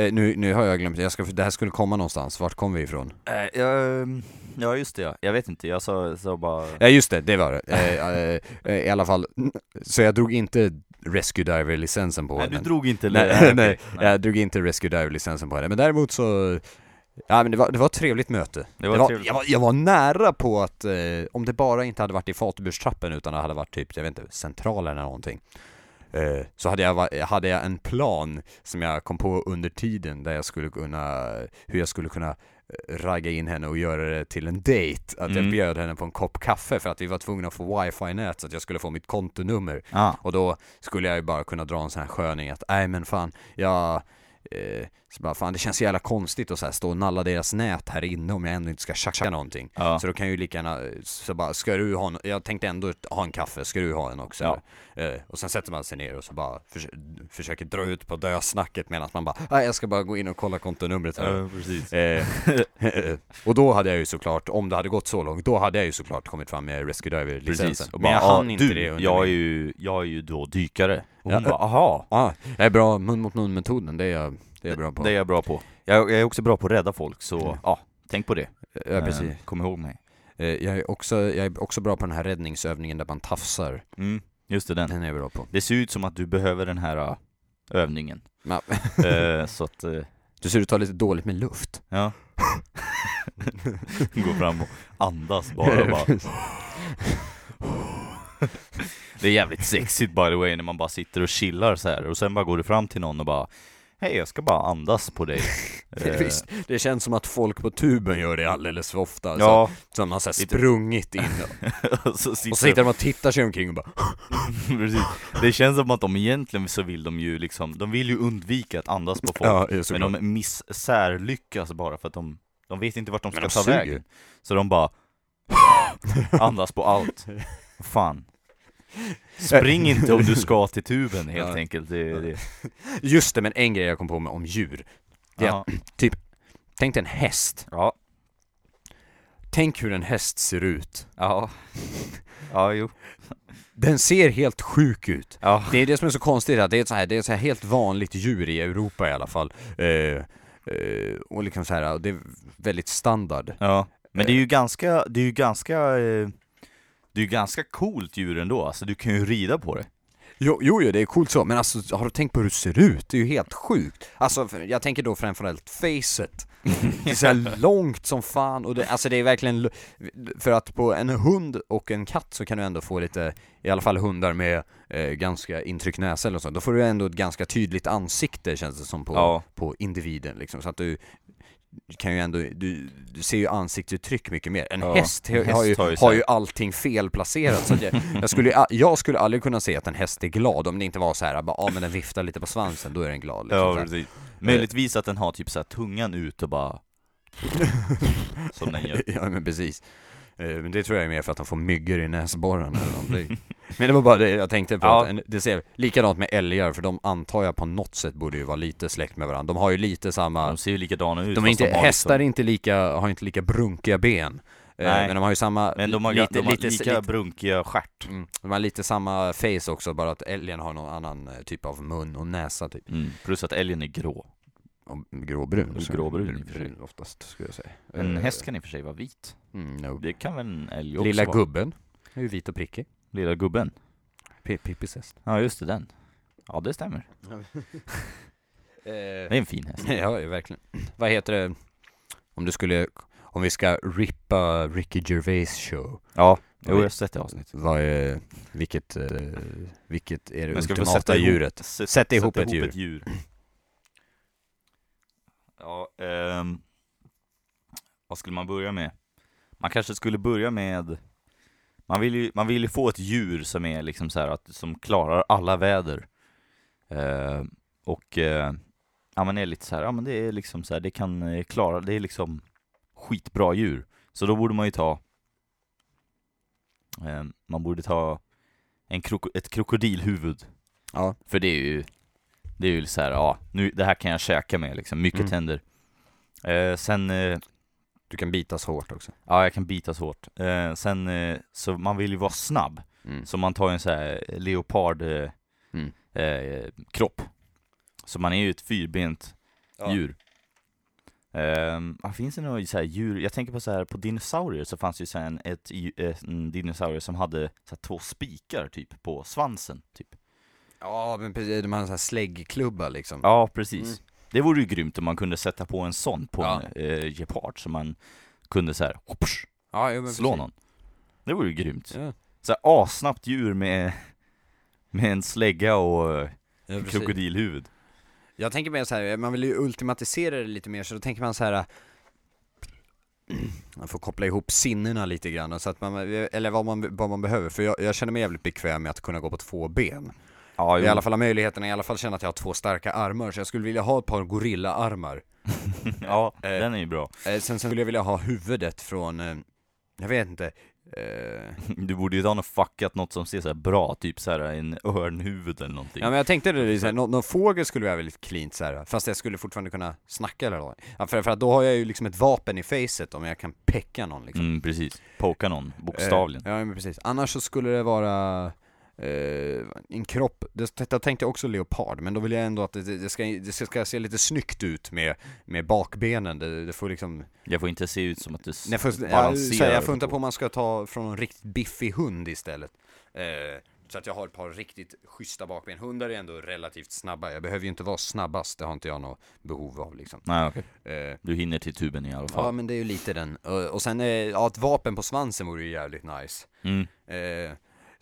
eh, nu, nu har jag glömt, jag ska, det här skulle komma någonstans, vart kom vi ifrån? Eh, ja, ja, just det ja. Jag vet inte, jag sa, sa bara... Ja just det, det var det. Eh, eh, eh, I alla fall, så jag drog inte Rescue Diver-licensen på Nej, du henne. drog inte... Nej, nej, jag drog inte Rescue Diver-licensen på henne, men däremot så Ja men det var, det var ett trevligt möte. Det var jag, var, trevligt. jag, var, jag var nära på att, eh, om det bara inte hade varit i Fatburstrappen utan det hade varit typ, jag vet inte, Centralen eller någonting Så hade jag, hade jag en plan som jag kom på under tiden där jag skulle kunna, hur jag skulle kunna eh, ragga in henne och göra det till en date. Att jag Mm. bjöd henne på en kopp kaffe för att vi var tvungna att få wifi-nät så att jag skulle få mitt kontonummer. Ah, Och då skulle jag ju bara kunna dra en sån här sköning att, nej men fan, jag, eh, så bara, fan det känns så jävla konstigt att så här, stå och nalla deras nät här inne om jag ändå inte ska tjacka någonting. Ja. Så då kan jag ju lika gärna, så bara, ska du ha en, jag tänkte ändå ha en kaffe, ska du ha en också? Ja. Eh, och sen sätter man sig ner och så bara förs försöker dra ut på dösnacket medan man bara, nej jag ska bara gå in och kolla kontonumret här. Ja. Eh, och då hade jag ju såklart, om det hade gått så långt, då hade jag ju såklart kommit fram med Rescue Diver-licensen. Men jag ja, hann inte det under jag är, ju, jag är ju då dykare. Och hon Ja. bara, aha, Ja, jag är bra mun mot mun metoden, det är jag, det är jag bra på. det är jag bra på. Jag, jag är också bra på att rädda folk, så Mm. ja, tänk på det. Ja, precis. Eh, Kom ihåg mig. Eh, Jag är, också, jag är också bra på den här räddningsövningen där man tafsar. Mm, just det, den. Den är jag bra på. Det ser ut som att du behöver den här äh, övningen. Ja. Eh, så att, eh, Du ser ut att ha lite dåligt med luft. ja. Gå fram och andas bara bara. Det är jävligt sexigt by the way när man bara sitter och chillar så här och sen bara går du fram till någon och bara Hej jag ska bara andas på dig. Eh, Visst, det känns som att folk på tuben gör det alldeles för ofta. Så, Ja, som har så sprungit in och så och sitter, så sitter de och tittar sig omkring och bara. Det känns som att de egentligen så vill de ju liksom, de vill ju undvika att andas på folk Ja, Men de missärlyckas bara för att de, de vet inte vart de ska de ta suger. vägen Så de bara andas på allt Fan Spring inte om du ska till tuben helt Ja. enkelt det, det. Just det, men en grej jag kom på med om djur. Det är Ja. Tänk dig en häst. ja, Tänk hur en häst ser ut. ja, ja jo Den ser helt sjuk ut. Ja, Det är det som är så konstigt, att det är ett så här, det är ett så här helt vanligt djur i Europa i alla fall. Eh, eh, och liksom så här, det är väldigt standard. ja Men det är ju ganska, det är ju ganska eh, Det är ju ganska coolt djur ändå, alltså du kan ju rida på det Jo, jo, jo, det är coolt så, men alltså har du tänkt på hur det ser ut? Det är ju helt sjukt. Alltså, jag tänker då framförallt facet. Det är så långt som fan och det, alltså det är verkligen, för att på en hund och en katt så kan du ändå få lite, i alla fall hundar med eh, ganska intryckt näsa eller så, då får du ändå ett ganska tydligt ansikte känns det som på, Ja. på individen liksom, så att du kan ju ändå, du, du ser ju ansiktsuttryck mycket mer. En Ja, häst, en har, häst ju, har har, ju så ju, allting felplacerat så att jag, jag, skulle, jag skulle aldrig kunna se att en häst är glad om det inte var så här, bara, ja men den viftar lite på svansen, då är den glad liksom, Ja precis Möjligtvis att den har typ så här tungan ut och bara Som den gör Ja men precis. Eh, Men det tror jag är mer för att de får myggor i näsborrarna eller någonting. Men det var bara det jag tänkte på, Ja. det ser likadant med älgar, för de antar jag på något sätt borde ju vara lite släkt med varandra. De har ju lite samma, De ser ju likadana ut de är inte, har hästar är liksom, inte lika, har inte lika brunkiga ben. Eh, Nej. Men de har ju samma, Men de har, lite, de har lite, lika lite, brunkiga stjärt mm, de har lite samma face också, bara att älgen har någon annan eh, typ av mun och näsa typ. mm. Plus att älgen är grå gråbrun. Gråbrun i och för sig. Oftast skulle jag säga. En Eh, häst kan i och för sig vara vit Mm, no. Det kan väl en älg också Lilla vara gubben är ju vit och prickig. Lilla gubben P- Pippis häst. Ja just det, den Ja det stämmer Det är en fin häst Ja, verkligen. Vad heter det, om du skulle, om vi ska rippa Ricky Gervais show. Ja, jo jag har sett det avsnittet Vad är, vilket, eh, vilket är det Men ska vi ultimata sätta ihop- djuret? Sätt, Sätt ihop ett djur. Ja, ehm, vad skulle man börja med? Man kanske skulle börja med man vill, ju, man vill ju få ett djur som är liksom så här att, som klarar alla väder. Eh, och eh, ja men är lite så här, ja men det är liksom så här, det kan eh, klara, det är liksom skitbra djur. Så då borde man ju ta eh, man borde ta en kroko, ett krokodilhuvud. Ja. För det är ju, det är ju så här, ja, nu, det här kan jag käka med liksom, mycket Mm. tänder. Eh, sen, eh, Du kan bitas hårt också. ja jag kan bitas hårt. Eh, sen, eh, så man vill ju vara snabb. Mm. Så man tar en så här leopard eh, Mm. eh, kropp. Så man är ju ett fyrbent Ja. djur. Um, finns det några så här djur? Jag tänker på så här på dinosaurier så fanns det ju så en, ett, eh, en dinosaurie som hade så här två spikar typ på svansen. Typ. Ja, men precis, de har en sån här släggklubba liksom. Ja, precis. Mm. Det vore ju grymt om man kunde sätta på en sån på Ja. en eh, gepard så man kunde så här, hoppsch, ja slå precis. någon. Det vore ju grymt. Ja. Så här assnabbt djur med, med en slägga och eh, Ja, precis. krokodilhuvud. Jag tänker mer så här, man vill ju ultimatisera det lite mer, så då tänker man så här. Man får koppla ihop sinnena lite grann, så att man, eller vad man, vad man behöver, för jag, jag känner mig jävligt bekväm med att kunna gå på två ben. Ja, I alla fall ha möjligheterna, i alla fall känna att jag har två starka armar, så jag skulle vilja ha ett par gorilla-armar. ja, Eh, den är ju bra. Eh, sen, skulle jag vilja ha huvudet från, eh, jag vet inte, eh, Du borde ju ha något fuckat, något som ser så här bra, typ så här en örnhuvud eller någonting. Ja men jag tänkte det, så här, nå- någon fågel skulle vara väldigt cleant så här, fast jag skulle fortfarande kunna snacka eller något. Ja, för, för att då har jag ju liksom ett vapen i facet om jag kan pecka någon liksom. Mm, precis. Poka någon, bokstavligen. Eh, ja men precis. Annars så skulle det vara eh, en kropp, det, detta tänkte jag också leopard, men då vill jag ändå att det, det, ska, det ska se lite snyggt ut med, med bakbenen, det, det får liksom Jag får inte se ut som att du Nej, jag, balanserar jag på funderar på om man ska ta från en riktigt biffig hund istället. Eh, så att jag har ett par riktigt schyssta bakben. Hundar är ändå relativt snabba. Jag behöver ju inte vara snabbast, det har inte jag något behov av liksom. Nej okej. Eh, Du hinner till tuben i alla ja fall. men det är ju lite den. Och, sen, ja ett vapen på svansen vore ju jävligt nice. Mm.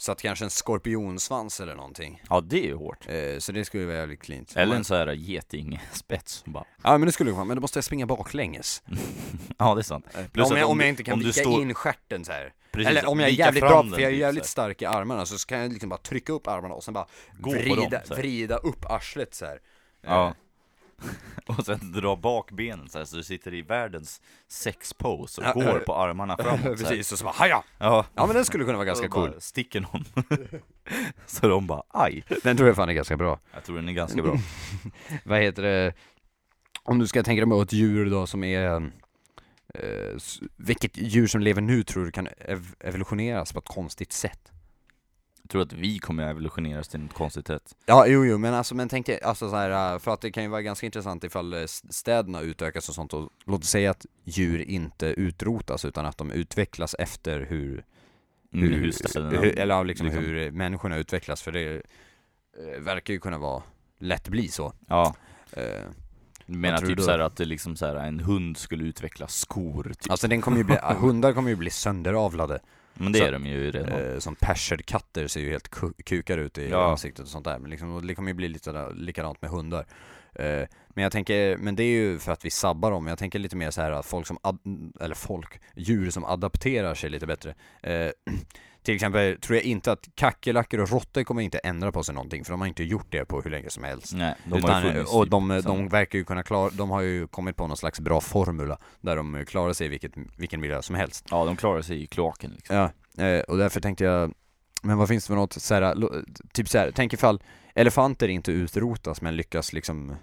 Eh, så att kanske en skorpionsvans eller någonting. Ja det är ju hårt. Eh, så det skulle vara jävligt cleant. Eller en sån här getingspets. Bara. Ja men det skulle vara, men då måste jag springa baklänges. Ja det är sant. Plus om, jag, om jag inte kan vika står- in stjärten så här. Precis, Eller om jag är jävligt bra, för jag är typ, jävligt stark i armarna så kan jag liksom bara trycka upp armarna och sen bara Gå vrida, dem, vrida upp arslet så här. Ja. Och sen dra bak benen så här så du sitter i världens sexpose och går på armarna framåt så här. Precis, och så bara haja! Ja. Ja men den skulle kunna vara ganska bara cool. Sticker någon. så de bara aj. Den tror jag fan är ganska bra. Jag tror den är ganska bra. Vad heter det? Om du ska tänka dig ett djur då som är eh, vilket djur som lever nu tror du kan ev- evolutioneras på ett konstigt sätt? Jag tror att vi kommer evolutioneras till något konstigt sätt. Ja, jo, jo, men alltså, men tänk dig, alltså så här, äh, för att det kan ju vara ganska intressant ifall eh, städerna utökas och sånt och låt oss säga att djur inte utrotas utan att de utvecklas efter hur, Mm, hur, hur städerna- hur eller liksom, liksom- hur människorna utvecklas för det eh, verkar ju kunna vara lätt bli så. Ja, Eh, du menar du typ då? så här att det liksom så här, en hund skulle utveckla skor typ. alltså den kommer ju bli, hundar kommer ju bli sönderavlade. Men det så- är de ju redan. Eh, som persiad katter ser ju helt ku- kukar ut i Ja. ansiktet och sånt där. Men liksom, det kommer ju bli lite likadant med hundar. Eh, men jag tänker, men det är ju för att vi sabbar dem. Jag tänker lite mer så här att folk som, eller folk, djur som adapterar sig lite bättre. Eh, till exempel tror jag inte att kackerlackor och råttor kommer inte ändra på sig någonting, för de har inte gjort det på hur länge som helst. Nej, de har Utan, ju funnits och de, de verkar ju kunna klara, de har ju kommit på någon slags bra formula där de klarar sig i vilket, vilken miljö som helst. Ja, de klarar sig i kloaken liksom. Ja, eh, och därför tänkte jag, men vad finns det för något såhär, typ såhär, tänk ifall elefanter inte utrotas men lyckas liksom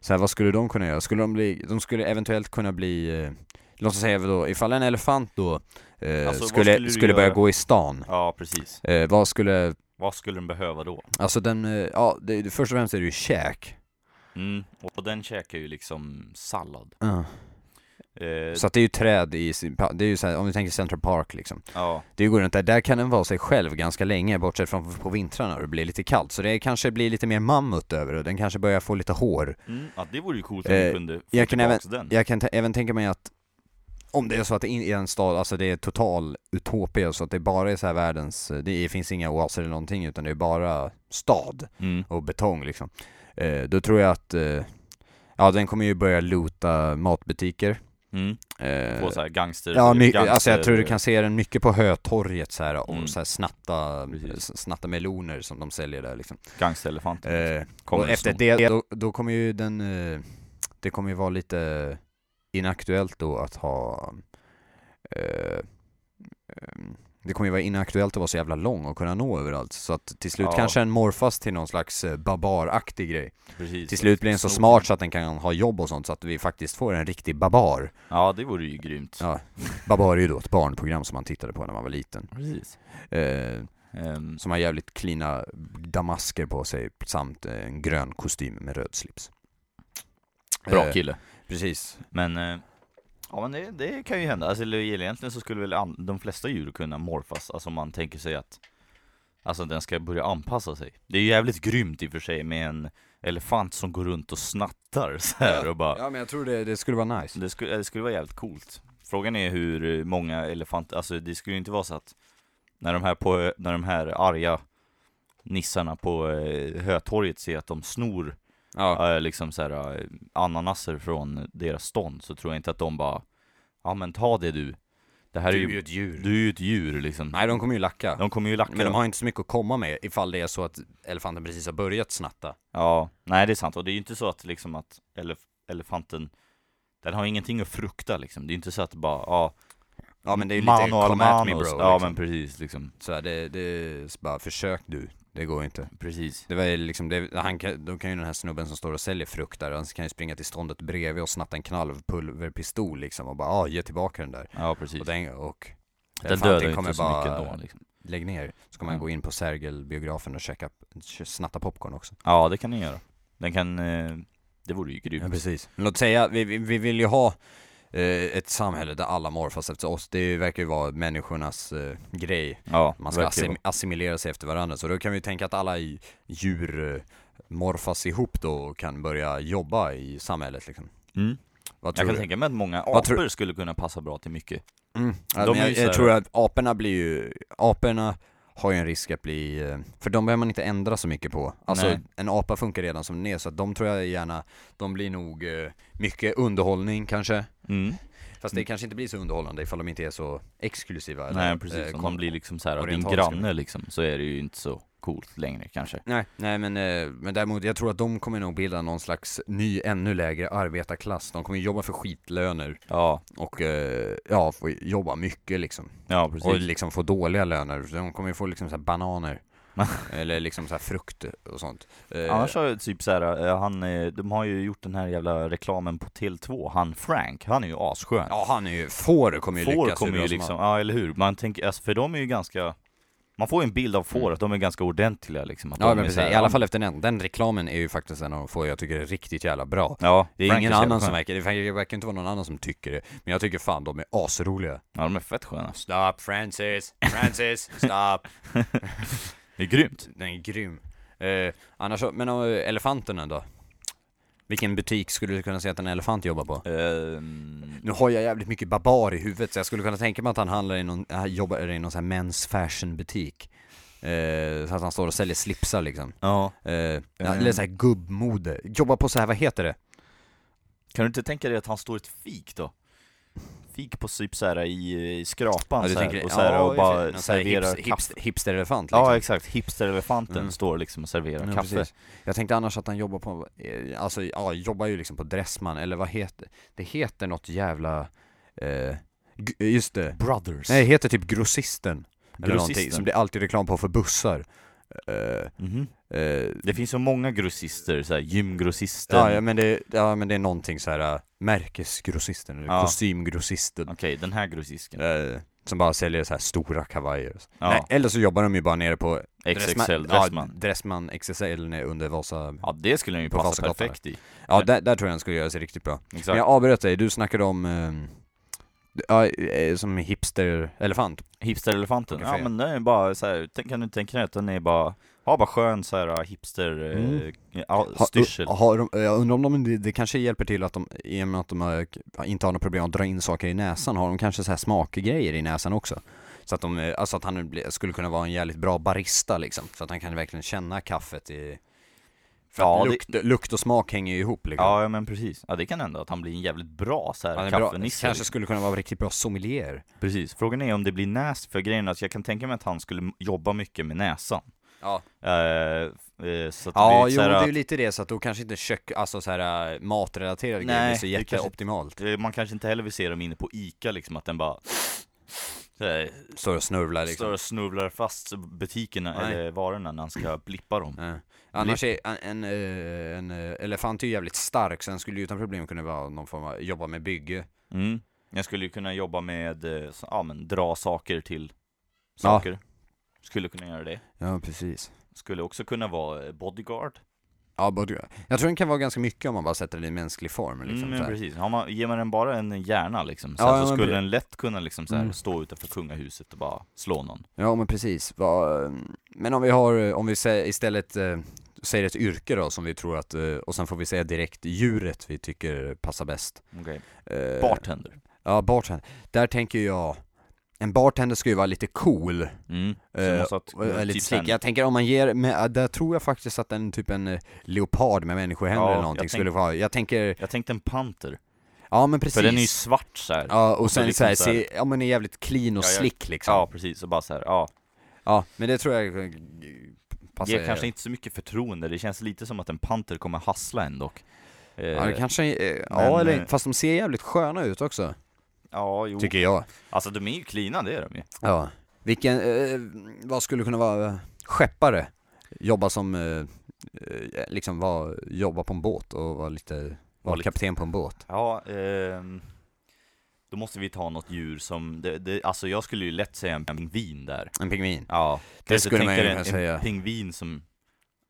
så här, vad skulle de kunna göra? Skulle de bli, de skulle eventuellt kunna bli, eh, låt oss säga då, ifall en elefant då eh, Alltså, skulle, skulle skulle, du börja gå i stan, Ja, precis. eh, vad skulle, Vad skulle den behöva då? alltså den, eh, ja, det, först och främst är det ju käk. Mm, och den käkar ju liksom sallad. Eh, Så att det är ju träd i, det är ju så här, om vi tänker Central Park liksom. ja, Det går runt där, där kan den vara sig själv ganska länge, bortsett från på vintrarna och det blir lite kallt. Så det kanske blir lite mer mammut över det, den kanske börjar få lite hår. mm, ja det vore ju coolt om Eh, vi kunde få jag kan tillbaks den. Jag kan även tänka mig att om det är så att det i en stad, alltså det är total utopia, så att det bara är så här världens, det finns inga oaser eller någonting, utan det är bara stad Mm. och betong liksom. Eh, då tror jag att, eh, ja den kommer ju börja loota matbutiker. Mm. Eh, På så här gangster... Ja, my- gangster alltså jag tror du kan se den mycket på Hötorget så här och Mm. så här snatta, Precis. snatta meloner som de säljer där liksom. Gangsterelefanter. Eh, och efter det, då, då kommer ju den, eh, det kommer ju vara lite inaktuellt då att ha, eh, ehm, det kommer ju vara inaktuellt att vara så jävla lång och kunna nå överallt. Så att till slut Ja. kanske den morfas till någon slags eh, barbaraktig grej. Precis. Till slut blir den så smart så att den kan ha jobb och sånt så att vi faktiskt får en riktig babar. Ja, det vore ju grymt. Ja, Babar är ju då ett barnprogram som man tittade på när man var liten. Precis. Eh, Ehm, som har jävligt klina damasker på sig samt en grön kostym med röd slips. bra Eh, kille. Precis. Men, eh, ja men det, det kan ju hända. Alltså, egentligen så skulle väl de flesta djur kunna morfas, alltså om man tänker sig att Alltså den ska börja anpassa sig. Det är ju jävligt grymt i och för sig med en elefant som går runt och snattar så här och bara Ja men jag tror det, det skulle vara nice. det, skulle, det skulle vara jävligt coolt. Frågan är hur många elefanter, alltså det skulle ju inte vara så att när de här, på, när de här arga nissarna på eh, Hötorget ser att de snor Ja. liksom så här, eh, ananaser från deras stånd så tror jag inte att de bara Ja men ta det du Det här är Du är ju, ju ett djur. du är ju ett djur liksom. Nej, de kommer ju lacka. De kommer ju lacka. Men de har inte så mycket att komma med ifall det är så att elefanten precis har börjat snatta. Ja, nej det är sant. Och det är ju inte så att liksom att elef elefanten, den har ingenting att frukta liksom. Det är inte så att det bara, ja, Ja men det är ju mano lite al come at me bro. Ja liksom. men precis liksom. Så här, det, det är bara försök du. Det går inte. Precis. Det var ju liksom, det, han kan, då kan ju den här snubben som står och säljer frukt där, han kan ju springa till ståndet bredvid och snatta en knallpulverpistol liksom och bara ah, ge tillbaka den där. Ja precis. Och den, och den elefanten dödar ju kommer inte så bara- mycket ändå liksom. lägg ner. Så kan man Ja. gå in på Sergelbiografen och checka, snatta popcorn också. Ja det kan den göra. Den kan, eh, det vore ju grymt. Ja, precis. Men låt säga, vi, vi, vi vill ju ha ett samhälle där alla morfas efter oss. Det verkar ju vara människornas eh, grej. Ja, Man ska assim, assimilera sig efter varandra. Så då kan vi tänka att alla djur eh, morfas ihop då och kan börja jobba i samhället liksom. Mm. Jag kan du? tänka mig att många apor skulle kunna passa bra till mycket. Mm. Är jag, jag tror att aporna blir ju, aporna har ju en risk att bli, eh, för de behöver man inte ändra så mycket på. Alltså Nej. en apa funkar redan som den är, så att de tror jag gärna, de blir nog eh, mycket underhållning kanske. Mm. Fast det kanske inte blir så underhållande ifall de inte är så exklusiva eller, Nej precis, eh, om de blir liksom så här, din granne liksom, så är det ju inte så coolt längre kanske. Nej, nej men, eh, men däremot, jag tror att de kommer nog bilda någon slags ny, ännu lägre arbetarklass. De kommer jobba för skitlöner Ja, och eh, ja, få jobba mycket liksom. ja Och precis. liksom få dåliga löner. De kommer ju få liksom så här bananer. Eller liksom så här frukt och sånt. Eh, Annars har typ såhär, eh, han, de har ju gjort den här jävla reklamen på Tele2, han Frank, han är ju asskön. Ja han är ju, får kommer ju Får lyckas hur kommer ju som liksom, ja eller hur, man tänker, alltså, för de är ju ganska man får ju en bild av får, Mm. att de är ganska ordentliga liksom. Att Ja men är precis, här, i alla fall efter den. Den reklamen är ju faktiskt en av de få jag tycker är riktigt jävla bra. Ja, Det är Frank ingen jävla annan som verkar, det verkar- inte vara någon annan som tycker det. Men jag tycker fan de är asroliga. Ja, de är fett sköna. Stop Francis, Francis, stop. Det är grymt. Den är grym. Eh, annars men uh, elefanterna då? Vilken butik skulle du kunna säga att en elefant jobbar på? Ehm, Nu har jag jävligt mycket barbar i huvudet så jag skulle kunna tänka mig att han handlar i någon, äh, jobbar i någon sån här men's fashion butik. Eh, så att han står och säljer slipsar liksom. ja. Eh, ja, eller såhär gubbmode. Jobbar på så här, vad heter det? Kan du inte tänka dig att han står i ett fik då? Fik på typ såhär i, i skrapan så här, och, så här, och bara här serverar hips, kaffe. hipster, hipster-elefant liksom. Ja exakt, hipster-elefanten Mm. står liksom och serverar Ja, kaffe. precis. Jag tänkte annars att han jobbar på, eh, alltså ja, jobbar ju liksom på Dressman, eller vad heter det? heter något jävla, eh, just det. Brothers. Nej, det heter typ Grossisten. Eller någonting, Grossisten. som det är alltid reklam på för bussar. Eh, Mhm. eh, Det finns så många grossister, såhär gymgrossisten. ja, ja, men det, ja men det är någonting så här äh, märkesgrossisten, eller Ja. kostymgrossisten. Okej, den här grossisken. Eh, som bara säljer så här stora kavajer. Ja. Nej, eller så jobbar de ju bara nere på XXL Ja, Dressman. Dressman XXL nere under Vasa. Ja, det skulle den ju På passa Vasagatan. perfekt i. Ja, där, där tror jag den skulle göra sig riktigt bra. Exakt. Men jag avbröt dig, du snackade om ehm, Ja, eh, som hipster-elefant. Hipsterelefanten, ja men den är bara så här, tänk, kan du tänka dig att den är bara, har bara skön så här hipster Mm. eh, Ha- styrsel. Har de, jag undrar om de, det, det kanske hjälper till att de, i och med att de har, inte har något problem att dra in saker i näsan, har de kanske så här smakgrejer i näsan också? Så att de, eh, alltså att han skulle kunna vara en jävligt bra barista liksom, så att han kan verkligen känna kaffet i... För Ja, att det- lukt, lukt och smak hänger ju ihop liksom. Ja, ja men precis. Ja det kan hända att han blir en jävligt bra så här kaffenisse. kanske skulle kunna vara riktigt bra sommelier. Precis. Frågan är om det blir näs för grejen är att jag kan tänka mig att han skulle jobba mycket med näsan. Ja, Eh, eh, så att ja jo så det är ju lite det, så att då kanske inte kök, alltså så här äh, matrelaterade grejer Nej, blir så det kanske- jätteoptimalt. Eh, Man kanske inte heller vill se dem inne på ICA liksom, att den bara så Står och snurvlar liksom. står och snurvlar fast butikerna Nej. eller varorna när han ska blippa dem. Ja. Annars är en, en, eh, en eh, elefant är ju jävligt stark, så den skulle ju utan problem kunna vara någon form av, jobba med bygge. Mm. Jag skulle ju kunna jobba med, eh, så- ja men dra saker till Ja. Skulle kunna göra det. Ja, precis. Skulle också kunna vara eh, bodyguard. Ja, både, jag tror den kan vara ganska mycket om man bara sätter den i mänsklig form liksom. mm, så men här. precis. Har man, ger man den bara en hjärna liksom, så, Ja, här, ja, så men skulle pre- den lätt kunna liksom så här, Mm. stå utanför kungahuset och bara slå någon. Ja, men precis. Va, men om vi har, om vi istället eh, säger ett yrke då som vi tror att, eh, och sen får vi säga direkt djuret vi tycker passar bäst. Okej. Eh, Bartender. Ja, bartender. Där tänker jag, en bartender ska ju vara lite cool. Mm. Och, eh, lite typ slick. Jag tänker om man ger, med, där tror jag faktiskt att en typ en leopard med människohänder Ja, eller någonting jag skulle tänk- vara, jag tänker, Jag tänkte en panter. Ja men precis. För den är ju svart så här. Ja och så sen liksom såhär, så här- se, ja men är jävligt clean och Ja, slick liksom. Ja, precis. Och bara så här, ja. Ja, men det tror jag passar Ger kanske inte så mycket förtroende. Det känns lite som att en panter kommer hassla. Eh, Ja det kanske, ja men, eller fast de ser jävligt sköna ut också. Ja, jo. Tycker jag. Alltså de är ju cleana, det är de ju. Ja. Vilken, eh, vad skulle kunna vara eh, skeppare? Jobba som, eh, eh, liksom var, jobba på en båt och vara lite, vara lite- kapten på en båt. Ja, ehm, då måste vi ta något djur som, det, det, alltså jag skulle ju lätt säga en pingvin där. En pingvin. Ja, Det skulle man ju kunna säga. en pingvin som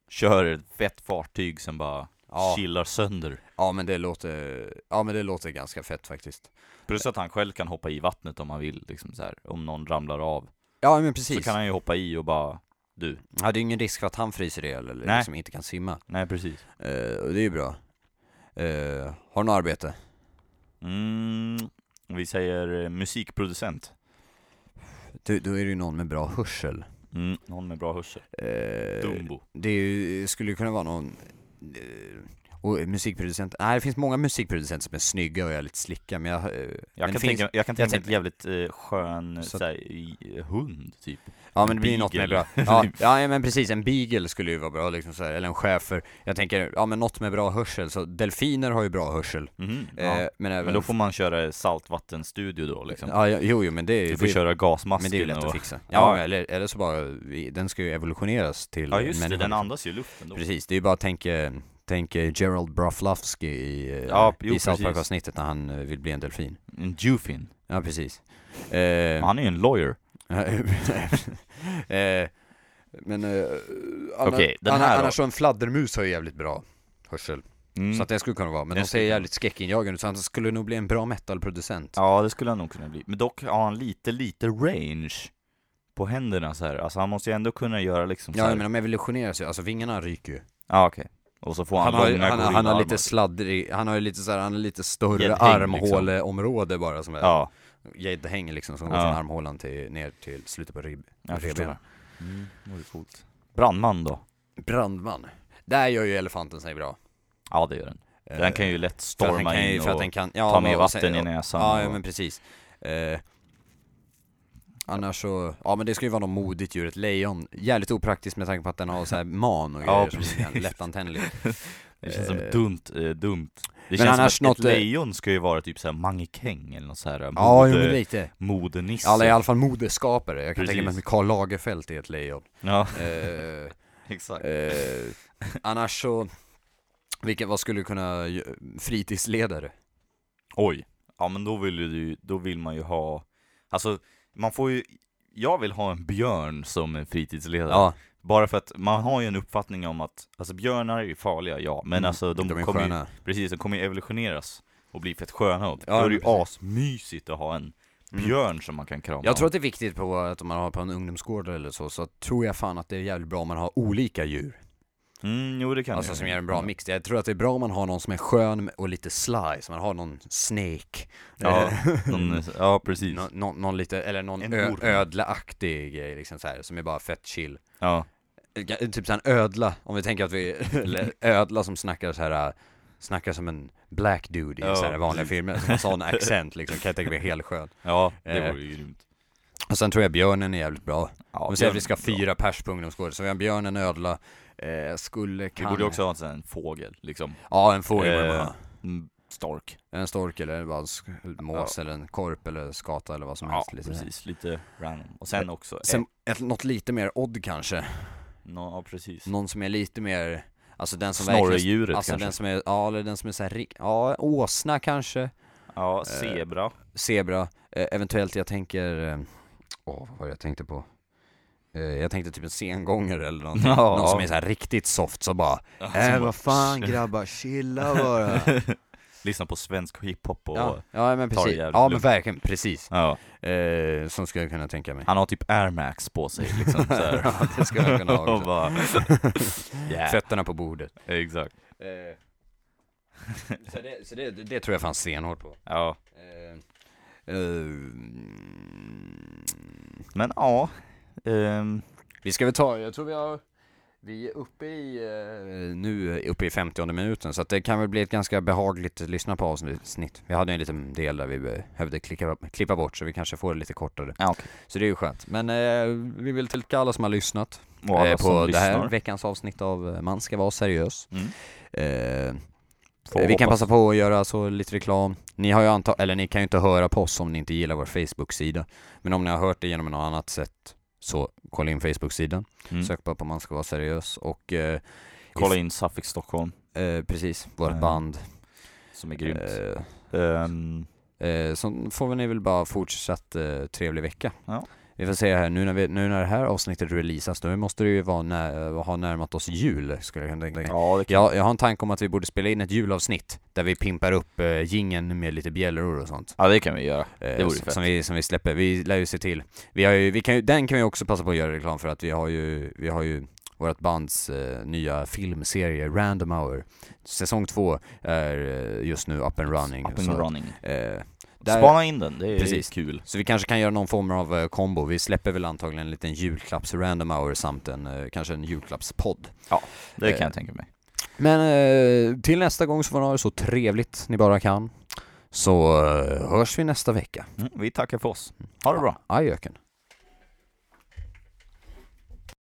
kör ett fett fartyg som bara Ja. chillar sönder. Ja men det låter, ja men det låter ganska fett faktiskt. Plus att han själv kan hoppa i vattnet om han vill, liksom så här. om någon ramlar av. Ja men precis. Så kan han ju hoppa i och bara, du. Ja det är ingen risk för att han fryser ihjäl eller Nej. liksom inte kan simma. Nej precis. Eh, och det är ju bra. Eh, har du något arbete? Mm, vi säger eh, musikproducent. Du, då är det ju någon med bra hörsel. Mm, någon med bra hörsel. Eh, Dumbo. Det är ju, skulle ju kunna vara någon eh, och musikproducent, nej det finns många musikproducenter som är snygga och är lite slicka men jag, eh, Jag men kan, det finns, tänka, jag kan tänka mig ett jävligt eh, skön Så- så här, i- hund, typ. Ja men det blir något med bra, Beagle. ja, ja men precis, en beagle skulle ju vara bra liksom så här, eller en schäfer Jag tänker, ja men något med bra hörsel, så delfiner har ju bra hörsel eh, ja. Men även Men då får man köra saltvattenstudio då liksom. Ja, jo, jo men det är Du får det, köra gasmasken Men det är ju lätt och... att fixa Ja. Ja, eller, eller så bara, den ska ju evolutioneras till Ja just det, människan, den andas ju luften då. Precis, det är ju bara att tänka, tänka Gerald Broflovsky i, eh, Ja, jo, i South. Park-avsnittet när han eh, vill bli en delfin En Jufin. Ja precis eh, Han är ju en lawyer. eh, Men, eh, annars, här då? annars så en fladdermus har ju jävligt bra hörsel Mm. Så att det skulle kunna vara, men Det de ser jävligt skräckinjagande så han skulle nog bli en bra metalproducent Ja, det skulle han nog kunna bli. Men dock har han lite, lite range på händerna så här. Alltså han måste ju ändå kunna göra liksom så Ja men de evolutionerar sig, alltså vingarna ryker ju Ja, okej. Och så får han, Han har, långa han, han har lite sladdrig, han har ju lite såhär, han har lite större liksom. armhåleområde bara som är Ja, Gäddhäng liksom som går Ja. från armhålan till, ner till slutet på ribb, revbenen Mm, det vore coolt. Brandman då? Brandman Där gör ju elefanten sig bra Ja, det gör den. Den kan ju lätt Eh, den storma in och kan, ja, ta med vatten i näsan. Ja, ja och... men precis eh, Annars så, ja men det ska ju vara något modigt djur, ett lejon Jävligt opraktiskt med tanke på att den har så här man och Ja, grejer precis. som är lättantändlig Det känns som Eh, dumt, eh, dumt. Det men känns annars som att något, ett eh, lejon ska ju vara typ såhär Mange Keng eller något såhär Ja, mode, jo men lite Modenisse. Alla i alla fall modeskapare, jag kan tänka mig Precis. att Karl Lagerfeld är ett lejon Ja, eh, exakt. eh, Annars så, vilka, vad skulle du kunna, fritidsledare? Oj. Ja men då vill du då vill man ju ha, alltså man får ju, jag vill ha en björn som en fritidsledare. Ja, Bara för att man har ju en uppfattning om att, alltså björnar är ju farliga, ja, men Mm, alltså de, de kommer ju, precis, de kommer ju evolutioneras och bli fett sköna. Och Ja, då är det ju asmysigt att ha en Mm. björn som man kan krama Jag tror att det är viktigt på att om man har på en ungdomsgård eller så, så tror jag fan att det är jävligt bra om man har olika djur Mm, jo det kan Alltså det. som ger en bra mix. Jag tror att det är bra om man har någon som är skön och lite sly, så man har någon snake Ja, någon, ja precis. nå- nå- någon lite, eller någon ö- ödlaaktig grej liksom så här, som är bara fett chill Ja, Typ såhär en ödla, om vi tänker att vi, eller ödla som snackar så här. äh, Snackar som en black dude i Ja, så här vanliga precis. filmer, som har sån accent liksom, kan jag tänka mig är helt skön ja det Eh, vore ju grymt. Och sen tror jag björnen är jävligt bra Ja, Om vi säger att vi ska ha fyra pers på ungdomsgården, så vi har en björn, en ödla, eh, skulle Vi kan... borde också ha en sån här fågel, liksom. Ja, en fågel Eh. Mm, Stork. En stork eller bara en mås eller en korp eller skata eller vad som Ja, helst lite precis. Lite random. Och sen också, Sen ett, något lite mer odd kanske, eh, no, ja precis. någon som är lite mer Alltså den som Snorredjuret Alltså kanske. den som är, ja eller den som är såhär, ja åsna kanske Ja, zebra. Zebra, eh, eventuellt jag tänker, eh, åh vad var det jag tänkte på? Eh, jag tänkte typ en sengångare eller någonting, Ja, någon som ja. är så riktigt soft så bara Ja, Äh vad fan grabbar, chilla bara Lyssna på svensk hiphop och... Ja, Ja. ja men precis, ja men lugnt. verkligen, precis eh, Som skulle jag kunna tänka mig Han har typ Air Max på sig liksom så här. Ja, det skulle jag kunna ha också. bara... yeah. Fötterna på bordet Exakt. Eh, så det, så det, det tror jag fanns stenhårt på. Ja. Eh, eh, Men ja. Ehm, vi ska väl ta, jag tror vi har Vi är uppe i, eh, nu uppe i 50 minuten, så att det kan väl bli ett ganska behagligt lyssna på avsnitt. Vi hade en liten del där vi behövde klippa, klippa bort, så vi kanske får det lite kortare. Ja, okay. Så det är ju skönt. Men eh, vi vill tacka alla som har lyssnat eh, på det här lyssnar. veckans avsnitt av Man ska vara seriös. Mm. Eh, vi kan passa på att göra så lite reklam. Ni har ju anta eller ni kan ju inte höra på oss om ni inte gillar vår Facebook-sida. Men om ni har hört det genom något annat sätt så kolla in Facebook-sidan. Mm. Sök bara på Man ska vara seriös och eh, Kolla in Suffolk Stockholm, eh, precis, vårt Eh, band. som är grymt. Eh, så får ni väl bara fortsatt trevlig vecka. Ja. Vi får se här, nu när, vi, nu när det här avsnittet releasas, då måste det ju vara när, ha närmat oss jul, skulle jag kunna tänka. ja, det kan Jag, jag har en tanke om att vi borde spela in ett julavsnitt där vi pimpar upp eh, gingen med lite bjällror och sånt. ja, det kan vi göra. Eh, Det vore som, fett. som, vi, som vi släpper. Vi lär ju se till. Vi har ju, vi kan ju, den kan vi också passa på att göra reklam för att vi har ju, vi har ju vårt bands eh, nya filmserie Random Hour. Säsong två är eh, just nu up and running. Up and running. eh, där- Spana in den, det är Precis. kul. så vi kanske kan göra någon form av eh, kombo. Vi släpper väl antagligen en liten julklapps Random Hour samt en, eh, kanske en julklappspodd. Det kan Eh, jag tänka mig. Men eh, till nästa gång så får ni ha det så trevligt ni bara kan. Så eh, hörs vi nästa vecka. Mm, vi tackar för oss. Ha det bra. Adjöken.